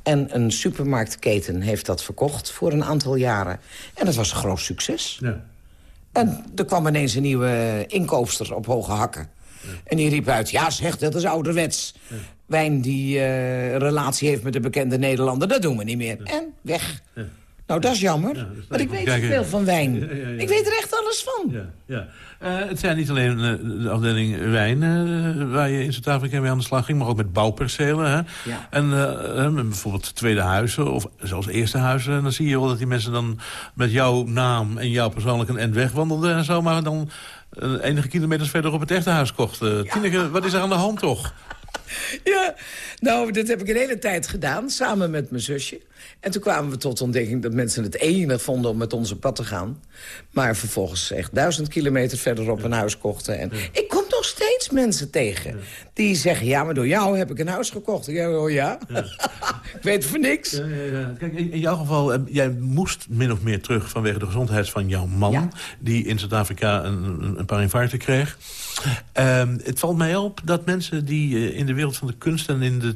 En een supermarktketen heeft dat verkocht voor een aantal jaren. En dat was een groot succes. Ja. En er kwam ineens een nieuwe inkoopster op hoge hakken. En die riep uit, ja zeg, dat is ouderwets. Wijn die eh, relatie heeft met een bekende Nederlander, dat doen we niet meer. En weg. Nou, dat is jammer. dat want ik weet Kijk, eh, van wijn. ja, ja, ja. Ik weet er echt alles van. Ja, ja. Eh, het zijn niet alleen eh, de afdeling wijn waar je in Zuid-Afrika mee aan de slag ging... maar ook met bouwpercelen. Hè? En met bijvoorbeeld tweede huizen of zelfs eerste huizen. En dan zie je wel dat die mensen dan met jouw naam en jouw persoonlijk een end wegwandelden en zo... maar dan enige kilometers verder op het echte huis kochten. Tineke, wat is er aan de hand toch? Ja, nou, dat heb ik een hele tijd gedaan, samen met mijn zusje. En toen kwamen we tot de ontdekking dat mensen het enig vonden om met onze pad te gaan. Maar vervolgens echt duizend kilometer verderop een huis kochten. En ik kom nog steeds mensen tegen die zeggen... ja, maar door jou heb ik een huis gekocht. Ik zeg, oh ja? ik weet voor niks. Ja, ja, ja. Kijk, in, in jouw geval, eh, jij moest min of meer terug vanwege de gezondheid van jouw man... Die in Zuid-Afrika een, een, een paar infarcten kreeg. Ehm, het valt mij op dat mensen die eh, in de wereld van de kunst en in de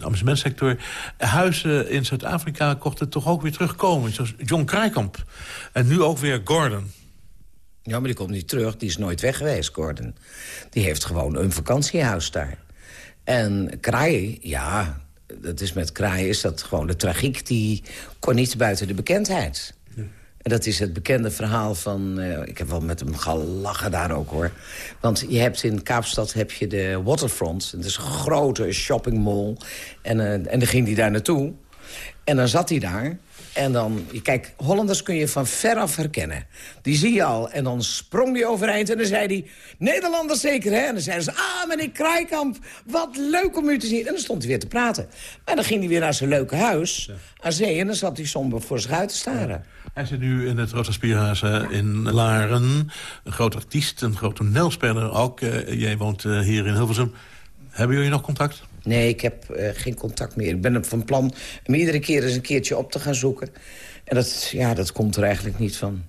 amusementsector huizen in Zuid-Afrika kochten toch ook weer terugkomen. Zoals John Krijkamp. En nu ook weer Gordon. Ja, maar die komt niet terug. Die is nooit weg geweest, Gordon. Die heeft gewoon een vakantiehuis daar. En Kraai, ja, dat is met Kraai is dat gewoon de tragiek... die kon niet buiten de bekendheid. En dat is het bekende verhaal van... eh, ik heb wel met hem gelachen daar ook, hoor. Want je hebt in Kaapstad heb je de Waterfront. Dat is een grote shoppingmall. En, eh, en dan ging hij daar naartoe. En dan zat hij daar. En dan, kijk, Hollanders kun je van ver af herkennen. Die zie je al. En dan sprong hij overeind en dan zei hij... Nederlanders zeker, hè? En dan zeiden ze, ah, meneer Kraaikamp, wat leuk om u te zien. En dan stond hij weer te praten. Maar dan ging hij weer naar zijn leuke huis aan zee... en dan zat hij somber voor zich uit te staren. Hij zit nu in het Rosa Spierhuis eh, in Laren. Een groot artiest, een groot toneelspeler ook. Eh, jij woont eh, hier in Hilversum. Hebben jullie nog contact? Nee, ik heb eh, geen contact meer. Ik ben van plan om iedere keer eens een keertje op te gaan zoeken. En dat, ja, dat komt er eigenlijk niet van.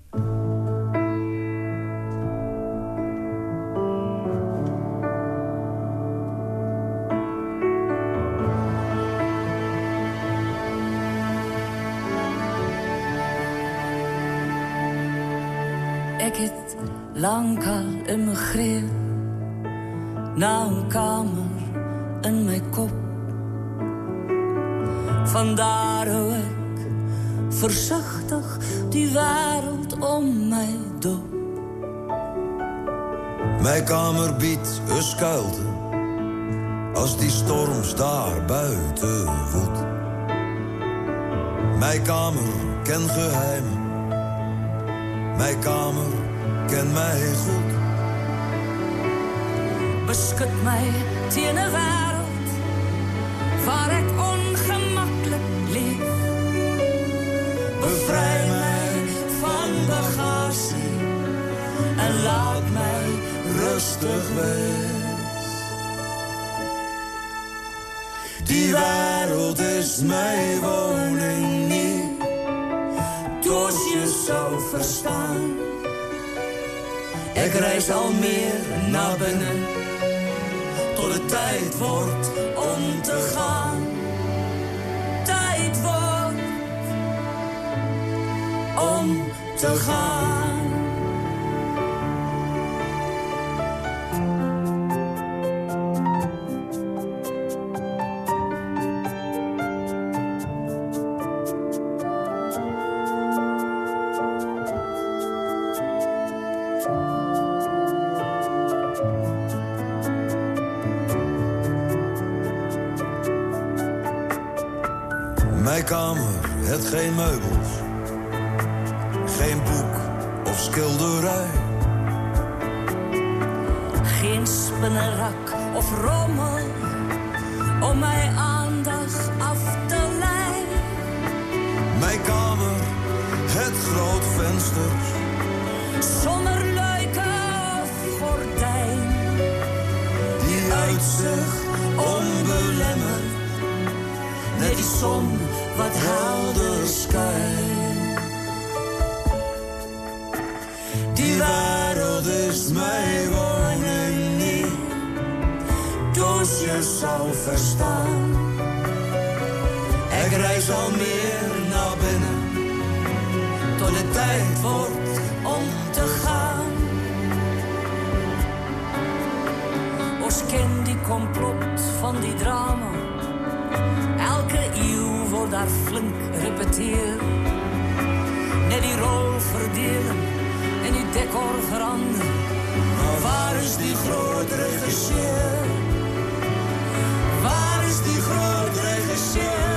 Lang in mijn gril. Een kamer in mijn kop. Vandaar hoe ik voorzichtig die wereld om mij doe. Mijn kamer biedt een schuilte als die storms daar buiten woedt. Mijn kamer ken geheimen, mijn kamer ken mij goed. Beschut mij tegen een Die wereld is mijn woning niet, Dus je zou verstaan. Ik reis al meer naar binnen, tot het tijd wordt om te gaan. Tijd wordt om te gaan. Mijn kamer, het groot venster. Zonder luiken of gordijn. Die uitzicht onbelemmerd. Net die zon wat helder schijnt. Die wereld is mijn woning niet. Dus je zou verstaan. Ik reis al meer. Tot de tijd wordt om te gaan. Ons ken die complot van die drama. Elke eeuw wordt daar flink repeteerd. Net die rol verdelen en die decor veranderen. Maar waar is die groot regisseur? Waar is die groot regisseur?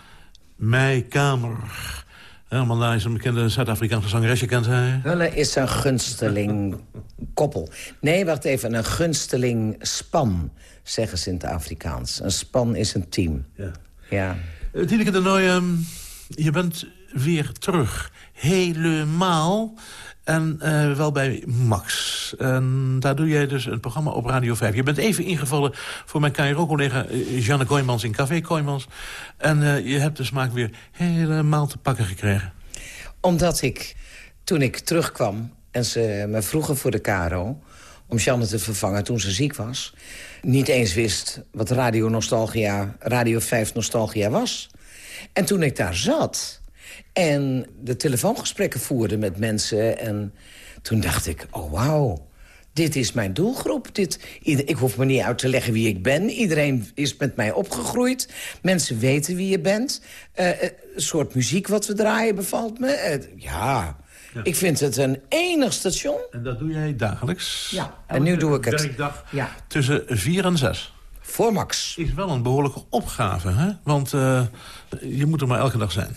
Mijn kamer. Amanda is een bekende Zuid-Afrikaanse zangeres, je kent haar. Hulle is een gunsteling koppel. Nee, wacht even, een gunsteling span, zeggen ze in het Afrikaans. Een span is een team. Ja. Ja. Uh, Tineke de ehm, je bent weer terug. Helemaal. En eh, wel bij Max. En daar doe jij dus een programma op Radio 5. Je bent even ingevallen voor mijn KRO-collega uh, Janne Kooijmans in Café Kooijmans. En eh, je hebt de smaak weer helemaal te pakken gekregen. Omdat ik, toen ik terugkwam en ze me vroegen voor de KRO... om Janne te vervangen toen ze ziek was... niet eens wist wat Radio Nostalgia, Radio 5 Nostalgia was. En toen ik daar zat en de telefoongesprekken voerde met mensen... en toen dacht ik, oh wauw, dit is mijn doelgroep. Dit, ik hoef me niet uit te leggen wie ik ben. Iedereen is met mij opgegroeid. Mensen weten wie je bent. Eh, eh, een soort muziek wat we draaien bevalt me. Eh, ja, ik vind het een enig station. En dat doe jij dagelijks. Ja, en nu doe ik het. Werkdag Ja. tussen 4 en 6. Voor Max. Is wel een behoorlijke opgave, hè? Want eh, je moet er maar elke dag zijn.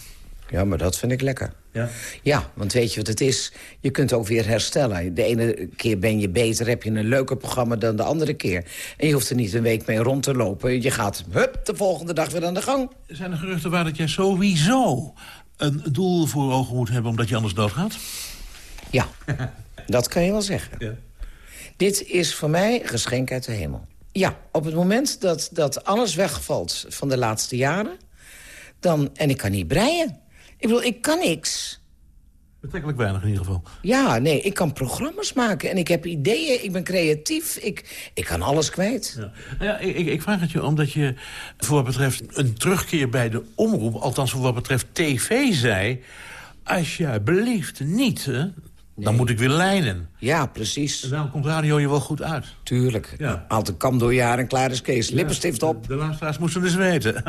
Ja, maar dat vind ik lekker. Ja. Ja, want weet je wat het is? Je kunt ook weer herstellen. De ene keer ben je beter, heb je een leuker programma dan de andere keer. En je hoeft er niet een week mee rond te lopen. Je gaat, hup, de volgende dag weer aan de gang. Zijn er geruchten waar dat jij sowieso een doel voor ogen moet hebben... omdat je anders doodgaat? Ja, dat kan je wel zeggen. Ja. Dit is voor mij een geschenk uit de hemel. Ja, op het moment dat, dat alles wegvalt van de laatste jaren... dan, en ik kan niet breien. Ik bedoel, ik kan niks. Betrekkelijk weinig in ieder geval. Ja, nee, ik kan programma's maken en ik heb ideeën, ik ben creatief. Ik, ik kan alles kwijt. Ja. Nou ja, ik, ik- ik vraag het je omdat je voor wat betreft een terugkeer bij de omroep... althans voor wat betreft tv zei... alsjeblieft niet, hè, dan moet ik weer lijnen. Ja, precies. En daarom komt radio je wel goed uit. Tuurlijk. Ja. Haalt een kam door je haar en klaar is Kees. Lippenstift op. De, de luisteraars moesten dus weten.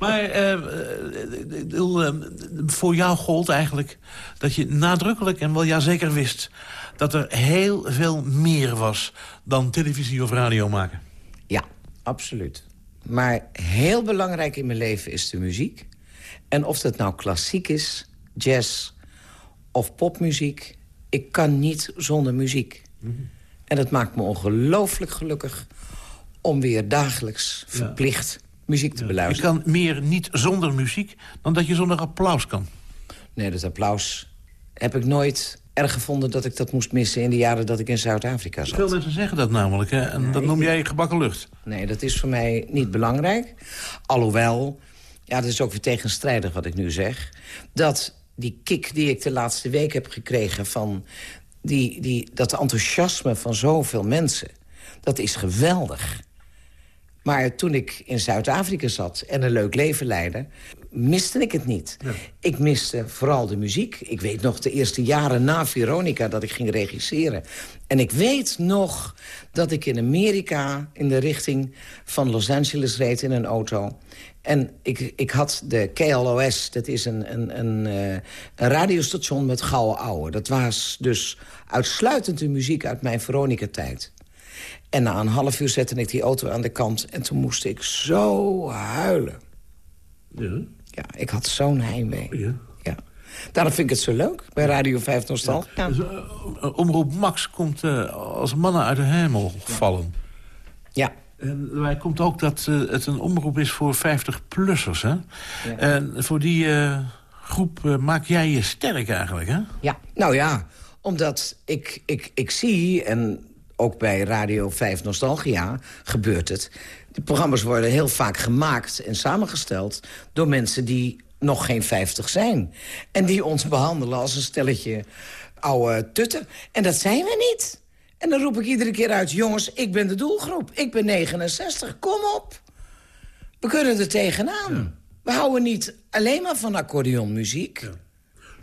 maar eh, eh, eh, voor jou gold eigenlijk dat je nadrukkelijk en wel ja zeker wist... dat er heel veel meer was dan televisie of radio maken. Ja, absoluut. Maar heel belangrijk in mijn leven is de muziek. En of dat nou klassiek is, jazz of popmuziek... ik kan niet zonder muziek. En dat maakt me ongelooflijk gelukkig... om weer dagelijks verplicht muziek te Je beluisteren. kan meer niet zonder muziek dan dat je zonder applaus kan. Nee, dat applaus heb ik nooit erg gevonden... dat ik dat moest missen in de jaren dat ik in Zuid-Afrika zat. Veel mensen zeggen dat namelijk, hè? en dat noem jij gebakken lucht. Nee, dat is voor mij niet belangrijk. Alhoewel, ja, dat is ook weer tegenstrijdig wat ik nu zeg... dat die kick die ik de laatste week heb gekregen... van die, die, dat enthousiasme van zoveel mensen, dat is geweldig. Maar toen ik in Zuid-Afrika zat en een leuk leven leidde... miste ik het niet. Ik miste vooral de muziek. Ik weet nog de eerste jaren na Veronica dat ik ging regisseren. En ik weet nog dat ik in Amerika in de richting van Los Angeles reed in een auto. En ik, ik had de KLOS, dat is een, een, een, eh, een radiostation met gouden ouwe. Dat was dus uitsluitend de muziek uit mijn Veronica-tijd. En na een half uur zette ik die auto aan de kant... en toen moest ik zo huilen. Ja. Ja, ik had zo'n heimwee. Ja. Ja. Daarom vind ik het zo leuk bij Radio 5 Nostal. Ja. Dus, eh, Omroep Max komt eh, als mannen uit de hemel vallen. Ja. En wij komt ook dat eh, het een omroep is voor 50-plussers, hè? En voor die eh, groep eh, maak jij je sterk eigenlijk, hè? Ja, nou ja, omdat ik, ik, ik zie, en ook bij Radio 5 Nostalgia gebeurt het... de programma's worden heel vaak gemaakt en samengesteld... door mensen die nog geen 50 zijn. En die ons behandelen als een stelletje oude tutten. En dat zijn we niet. En dan roep ik iedere keer uit... jongens, ik ben de doelgroep. Ik ben 69, kom op. We kunnen er tegenaan. We houden niet alleen maar van accordeonmuziek.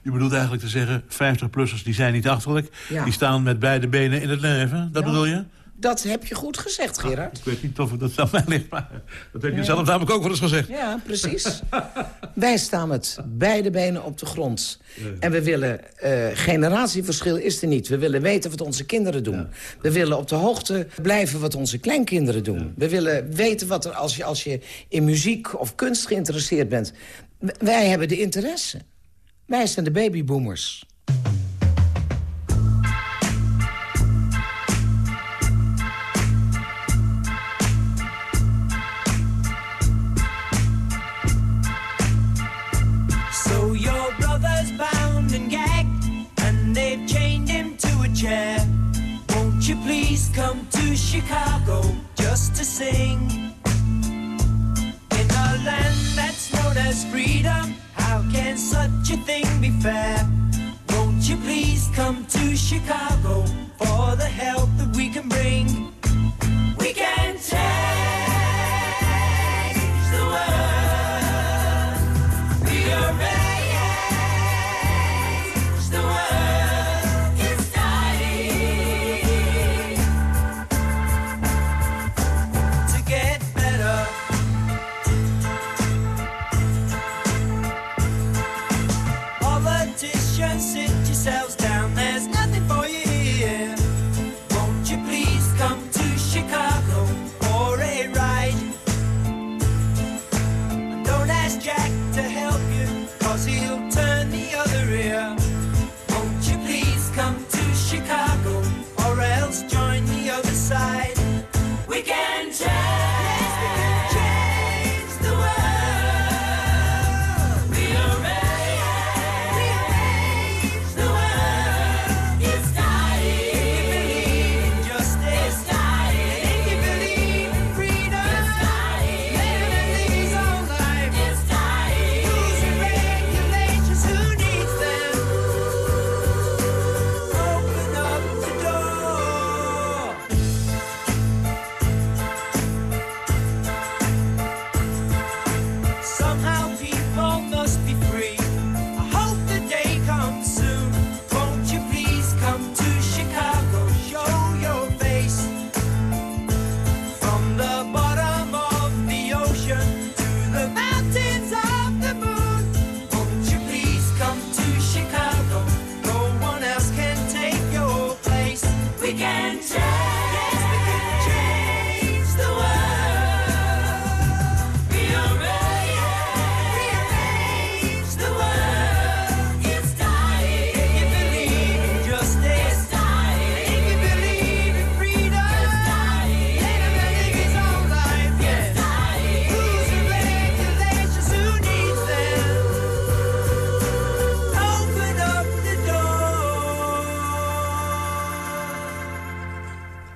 Je bedoelt eigenlijk te zeggen, 50-plussers die zijn niet achterlijk. Ja. Die staan met beide benen in het leven. Dat bedoel je? Dat heb je goed gezegd, Gerard. Ik weet niet of dat aan mij ligt, maar dat heb je zelf namelijk ook wel eens gezegd. Ja, precies. Wij staan met beide benen op de grond. En we willen... eh, generatieverschil is er niet. We willen weten wat onze kinderen doen. We willen op de hoogte blijven wat onze kleinkinderen doen. We willen weten wat er... Als je, als je in muziek of kunst geïnteresseerd bent... w- wij hebben de interesse. Wij zijn de babyboomers. Please come to Chicago just to sing? In a land that's known as freedom, how can such a thing be fair? Won't you please come to Chicago for the help that we can bring? We can change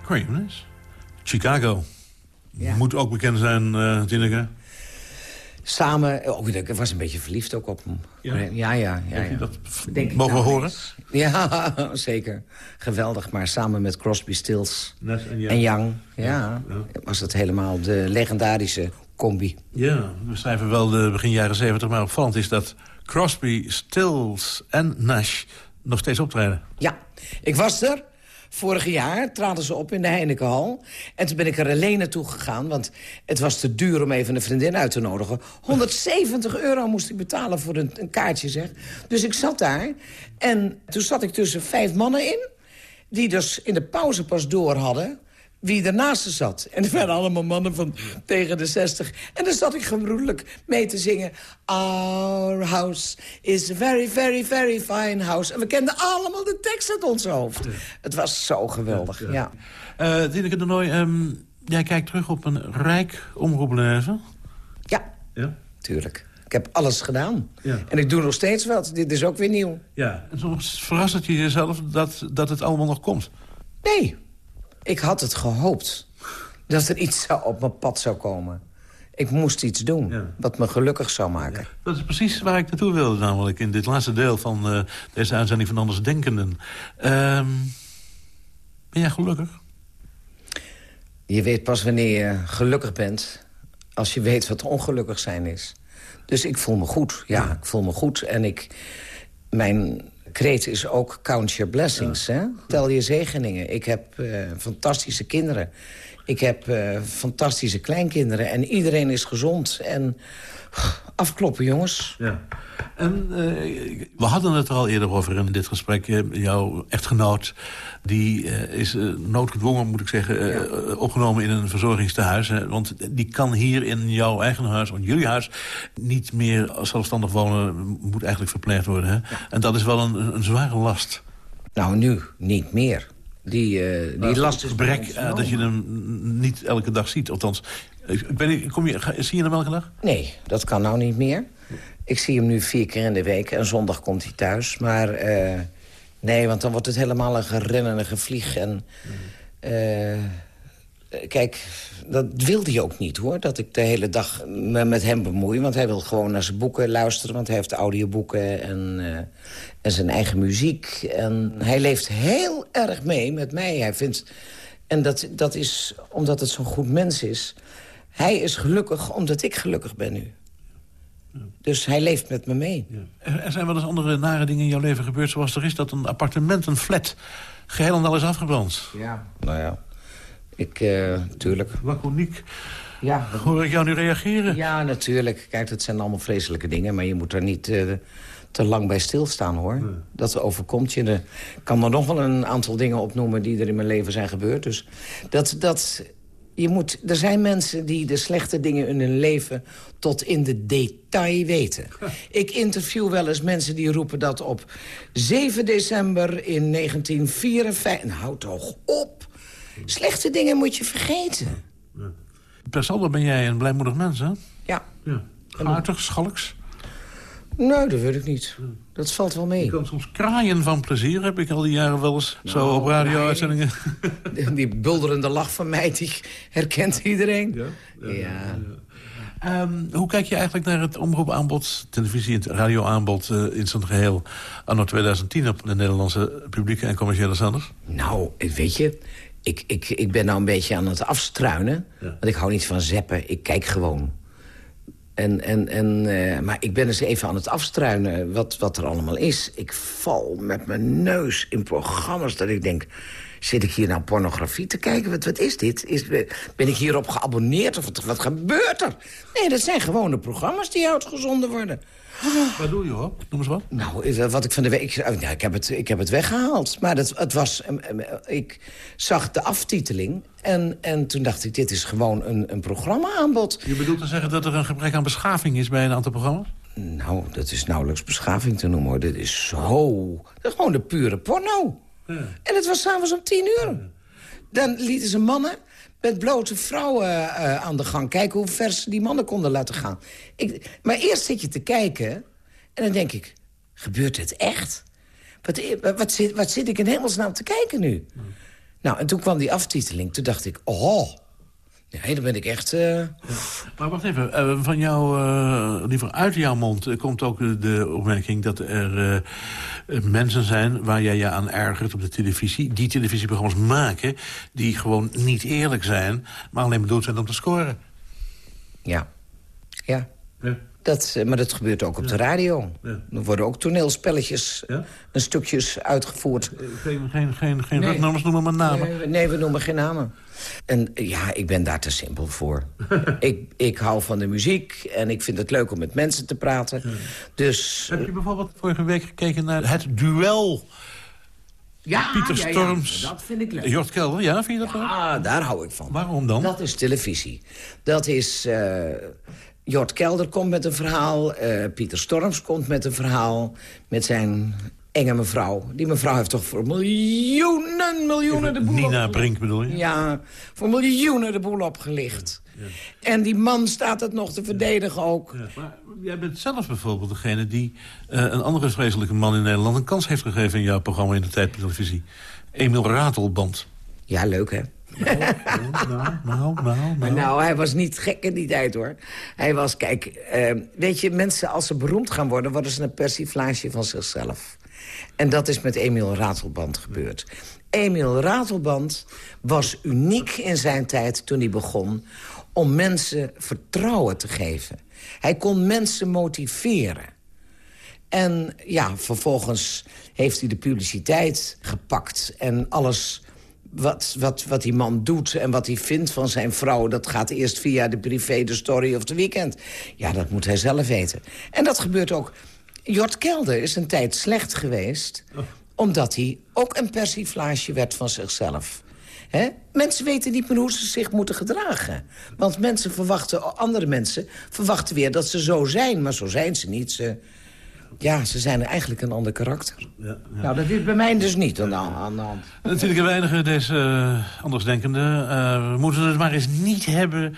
Creamless. Chicago. Ja. Moet ook bekend zijn, eh Tineke. Samen, oh, ik was een beetje verliefd ook op hem. Ja? Ja, ja, dat Denk mogen nou horen? eens. Ja, zeker. Geweldig. Maar samen met Crosby, Stills en Young. en Young... Ja, was het helemaal de legendarische combi. Ja, we schrijven wel de begin jaren 70, maar opvallend is dat Crosby, Stills en Nash nog steeds optreden. Ja, ik was er. Vorig jaar traden ze op in de Heinekenhal. En toen ben ik er alleen naartoe gegaan, want het was te duur om even een vriendin uit te nodigen. 170 euro moest ik betalen voor een, een kaartje, zeg. Dus ik zat daar en toen zat ik tussen vijf mannen in... die dus in de pauze pas door hadden wie ernaast ze zat. En er waren allemaal mannen van tegen de 60. En dan zat ik gebroedelijk mee te zingen. Our house is a very, very, very fine house. En we kenden allemaal de tekst uit ons hoofd. Het was zo geweldig, ja. Eh Tineke de Nooy, ehm, jij kijkt terug op een rijk omroepleven. Ja, Ja? tuurlijk. Ik heb alles gedaan. Ja. En ik doe nog steeds wat. Dit is ook weer nieuw. Ja. En soms verrast het je jezelf dat, dat het allemaal nog komt. Nee, ik had het gehoopt. Dat er iets zou op mijn pad zou komen. Ik moest iets doen Ja. wat me gelukkig zou maken. Dat is precies waar ik naartoe wilde, namelijk in dit laatste deel van eh, deze uitzending van Anders Denkenden. Ehm, ben jij gelukkig? Je weet pas wanneer je gelukkig bent... als je weet wat ongelukkig zijn is. Dus ik voel me goed, ja, ik voel me goed. En ik, mijn kreet is ook count your blessings, hè? Tel je zegeningen. Ik heb eh, fantastische kinderen. Ik heb eh, fantastische kleinkinderen. En iedereen is gezond. En afkloppen, jongens. Ja. En eh, we hadden het er al eerder over in dit gesprek. Eh, jouw echtgenoot, die is noodgedwongen, moet ik zeggen... opgenomen in een verzorgingstehuis. want die kan hier in jouw eigen huis, in jullie huis... niet meer zelfstandig wonen, moet eigenlijk verpleegd worden. Hè? En dat is wel een, een zware last. Nou, nu niet meer. Die, eh, die last is bij gebrek eh, dat je hem niet elke dag ziet. Althans, ik kom je, zie je hem elke dag? Nee, dat kan nou niet meer. Ik zie hem nu vier keer in de week en zondag komt hij thuis. Maar eh, nee, want dan wordt het helemaal een geren en gevlieg. En, eh, kijk, dat wilde hij ook niet, hoor. Dat ik de hele dag me met hem bemoei. Want hij wil gewoon naar zijn boeken luisteren. Want hij heeft audioboeken en, eh, en zijn eigen muziek. En hij leeft heel erg mee met mij. Hij vindt... En dat, dat is omdat het zo'n goed mens is. Hij is gelukkig omdat ik gelukkig ben nu. Dus hij leeft met me mee. Er, er zijn wel eens andere nare dingen in jouw leven gebeurd... zoals er is dat een appartement, een flat, geheel en al is afgebrand. Ja. Nou ja, ik, eh tuurlijk. Laconiek. Ja, Hoor ik jou nu reageren? ja, natuurlijk. Kijk, dat zijn allemaal vreselijke dingen... maar je moet er niet eh, te lang bij stilstaan, hoor. Dat overkomt je. Er kan er nog wel een aantal dingen opnoemen... die er in mijn leven zijn gebeurd. Dus dat... dat je moet, er zijn mensen die de slechte dingen in hun leven tot in de detail weten. Ik interview wel eens mensen die roepen dat op 7 december in 1954... Nou, houd toch op. Slechte dingen moet je vergeten. Per saldo ben jij een blijmoedig mens, hè? Ja. Ja. Guitig, schalks. Nee, dat weet ik niet. Dat valt wel Je mee. kan soms kraaien van plezier, heb ik al die jaren wel eens zo Nou, op radio-uitzendingen. Die bulderende lach van mij, die herkent iedereen. Ja. Ehm, hoe kijk je eigenlijk naar het omroepaanbod, televisie- en radioaanbod eh, in zijn geheel anno 2010 op de Nederlandse publieke en commerciële zenders? Nou, weet je, ik, ik, ik ben nou een beetje aan het afstruinen. Want ik hou niet van zeppen, ik kijk gewoon. En, en, en, eh, maar ik ben eens even aan het afstruinen wat, wat er allemaal is. Ik val met mijn neus in programma's dat ik denk... zit ik hier nou pornografie te kijken? Wat, wat is dit? Is, ben ik hierop geabonneerd of wat, wat gebeurt er? Nee, dat zijn gewone programma's die uitgezonden worden. Wat doe je hoor? Noem eens wat. Nou, wat ik van de week... oh, Ja, ik, heb het, ik heb het weggehaald. Maar dat, het was... Ik zag de aftiteling en, en toen dacht ik... dit is gewoon een, een programma-aanbod. Je bedoelt te zeggen dat er een gebrek aan beschaving is bij een aantal programma's? Nou, dat is nauwelijks beschaving te noemen, hoor. Dit is zo... Dat is gewoon de pure porno. En het was s'avonds om tien uur. Dan lieten ze mannen met blote vrouwen eh, aan de gang. Kijken hoe ver ze die mannen konden laten gaan. Ik, maar eerst zit je te kijken en dan denk ik... gebeurt dit echt? Wat, wat, wat, zit, wat zit ik in hemelsnaam te kijken nu? Nou, en toen kwam die aftiteling. Toen dacht ik, oh... Nee, dan ben ik echt... eh, Maar wacht even, eh, van jou, eh, liever uit jouw mond komt ook de opmerking dat er mensen zijn waar jij je aan ergert op de televisie. Die televisieprogramma's maken die gewoon niet eerlijk zijn, maar alleen bedoeld zijn om te scoren. Ja. Ja. Ja. Dat, maar dat gebeurt ook op de radio. Ja. Er worden ook toneelspelletjes Ja? en stukjes uitgevoerd. Geen, geen, geen, geen Nee. noemen, maar namen. Nee, we noemen geen namen. En ja, ik ben daar te simpel voor. ik, ik hou van de muziek en ik vind het leuk om met mensen te praten. Dus... Heb je bijvoorbeeld vorige week gekeken naar het duel... ja, Pieter ja, ja, Storms, dat vind ik leuk. Jort Kelder? Ja, vind je dat leuk? Ah, daar hou ik van. Waarom dan? Dat is televisie. Dat is... eh Jort Kelder komt met een verhaal. eh, Pieter Storms komt met een verhaal. Met zijn enge mevrouw. Die mevrouw heeft toch voor miljoenen, miljoenen de boel Nina. Brink bedoel je? Ja, voor miljoenen de boel opgelicht. En die man staat het nog te verdedigen ook. Ja, maar jij bent zelf bijvoorbeeld degene die eh, een andere vreselijke man in Nederland... een kans heeft gegeven in jouw programma in de tijd televisie. Emiel Ratelband. Ja, leuk hè? Nou, nou, nou, Maar nou. nou, hij was niet gek in die tijd, hoor. Hij was, kijk, eh, weet je, mensen als ze beroemd gaan worden... worden ze een persiflage van zichzelf. En dat is met Emiel Ratelband gebeurd. Emiel Ratelband was uniek in zijn tijd toen hij begon... om mensen vertrouwen te geven. Hij kon mensen motiveren. En ja, vervolgens heeft hij de publiciteit gepakt. En alles wat, wat, wat die man doet en wat hij vindt van zijn vrouw... dat gaat eerst via de privé, de story of de weekend. Ja, dat moet hij zelf weten. En dat gebeurt ook. Jort Kelder is een tijd slecht geweest... omdat hij ook een persiflage werd van zichzelf. Hè? Mensen weten niet meer hoe ze zich moeten gedragen. Want mensen verwachten, andere mensen verwachten weer dat ze zo zijn. Maar zo zijn ze niet. Ze, ja, ze zijn eigenlijk een ander karakter. Ja, ja. Nou, dat is bij mij dus niet aan de, aan de hand. Natuurlijk hebben weinigen deze uh, andersdenkenden. Uh, we moeten het maar eens niet hebben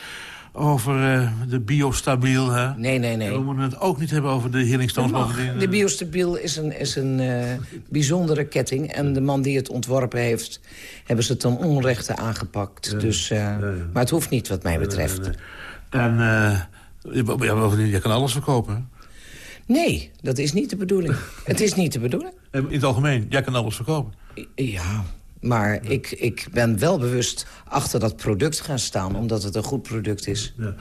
over uh, de biostabiel. Hè? Nee, nee, nee. We moeten het ook niet hebben over de Healing Stones. bovendien. De biostabiel is een, is een uh, bijzondere ketting. En de man die het ontworpen heeft, hebben ze het dan onrechte aangepakt. Dus, uh, ja. Maar het hoeft niet wat mij betreft. Nee. En bovendien, je kan alles verkopen. Hè? Nee, dat is niet de bedoeling. het is niet de bedoeling. In het algemeen, jij kan alles verkopen. Ja, maar ik, ik ben wel bewust achter dat product gaan staan... omdat het een goed product is. Ja.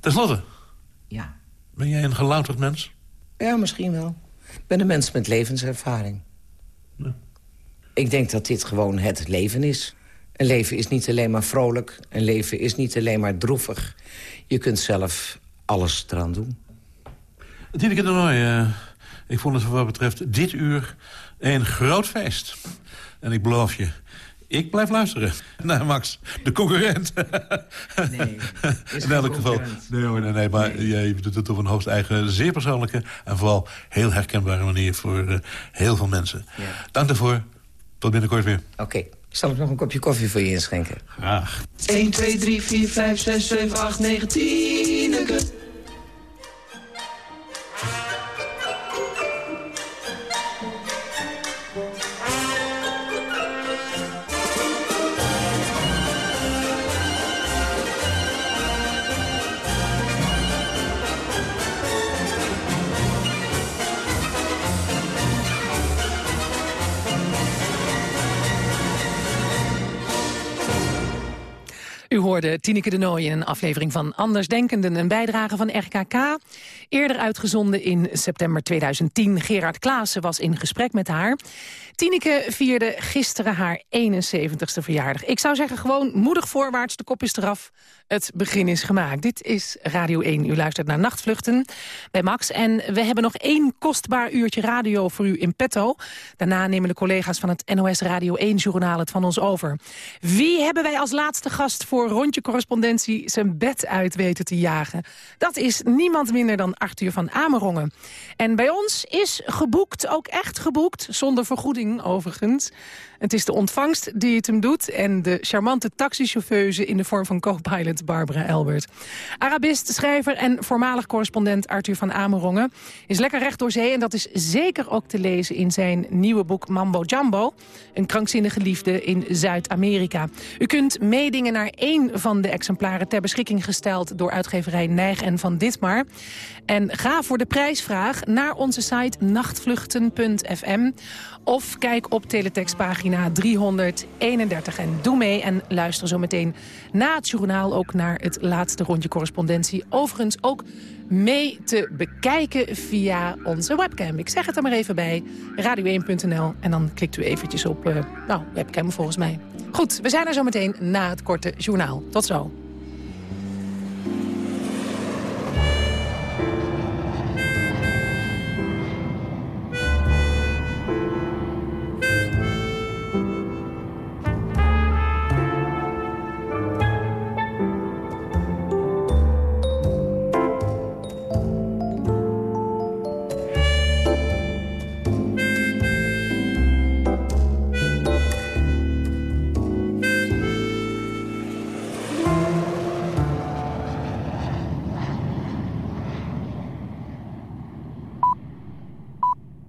Ten slotte. Ja. Ben jij een gelouterd mens? Ja, misschien wel. Ik ben een mens met levenservaring. Ja. Ik denk dat dit gewoon het leven is. Een leven is niet alleen maar vrolijk. Een leven is niet alleen maar droevig. Je kunt zelf alles eraan doen. Tineke de Nooi, uh, ik vond het wat betreft dit uur een groot feest. En ik beloof je, ik blijf luisteren naar Max, de concurrent. Nee, In elk geval. Nee, hoor, nee, nee, maar nee. je doet het op een hoogst eigen, zeer persoonlijke... en vooral heel herkenbare manier voor uh, heel veel mensen. Ja. Dank daarvoor. Tot binnenkort weer. Oké. Okay. Zal ik nog een kopje koffie voor je inschenken? Graag. 1, 2, 3, 4, 5, 6, 7, 8, 9, 10. U hoorde Tineke de Nooy in een aflevering van Andersdenkenden. Een bijdrage van RKK. Eerder uitgezonden in september 2010. Gerard Klaassen was in gesprek met haar. Tineke vierde gisteren haar 71ste verjaardag. Ik zou zeggen gewoon moedig voorwaarts, de kop is eraf. Het begin is gemaakt. Dit is Radio 1. U luistert naar Nachtvluchten bij Max. En we hebben nog één kostbaar uurtje radio voor u in petto. Daarna nemen de collega's van het NOS Radio 1-journaal het van ons over. Wie hebben wij als laatste gast voor rondje correspondentie zijn bed uit weten te jagen? Dat is niemand minder dan Arthur van Amerongen. En bij ons is geboekt, ook echt geboekt, zonder vergoeding overigens. Het is de ontvangst die het hem doet... en de charmante taxichauffeuse in de vorm van co-pilot Barbara Elbert. Arabist, schrijver en voormalig correspondent Arthur van Amerongen... is lekker recht door zee en dat is zeker ook te lezen... in zijn nieuwe boek Mambo Jumbo. Een krankzinnige liefde in Zuid-Amerika. U kunt meedingen naar 1 één van de exemplaren ter beschikking gesteld... door uitgeverij Nijg en Van Ditmar. En ga voor de prijsvraag naar onze site nachtvluchten.fm... of kijk op teletextpagina 331 en doe mee. En luister zo meteen na het journaal ook naar het laatste rondje correspondentie. Overigens ook mee te bekijken via onze webcam. Ik zeg het er maar even bij, radio1.nl. En dan klikt u eventjes op, eh, nou, webcam volgens mij. Goed, we zijn er zo meteen na het korte journaal. Tot zo.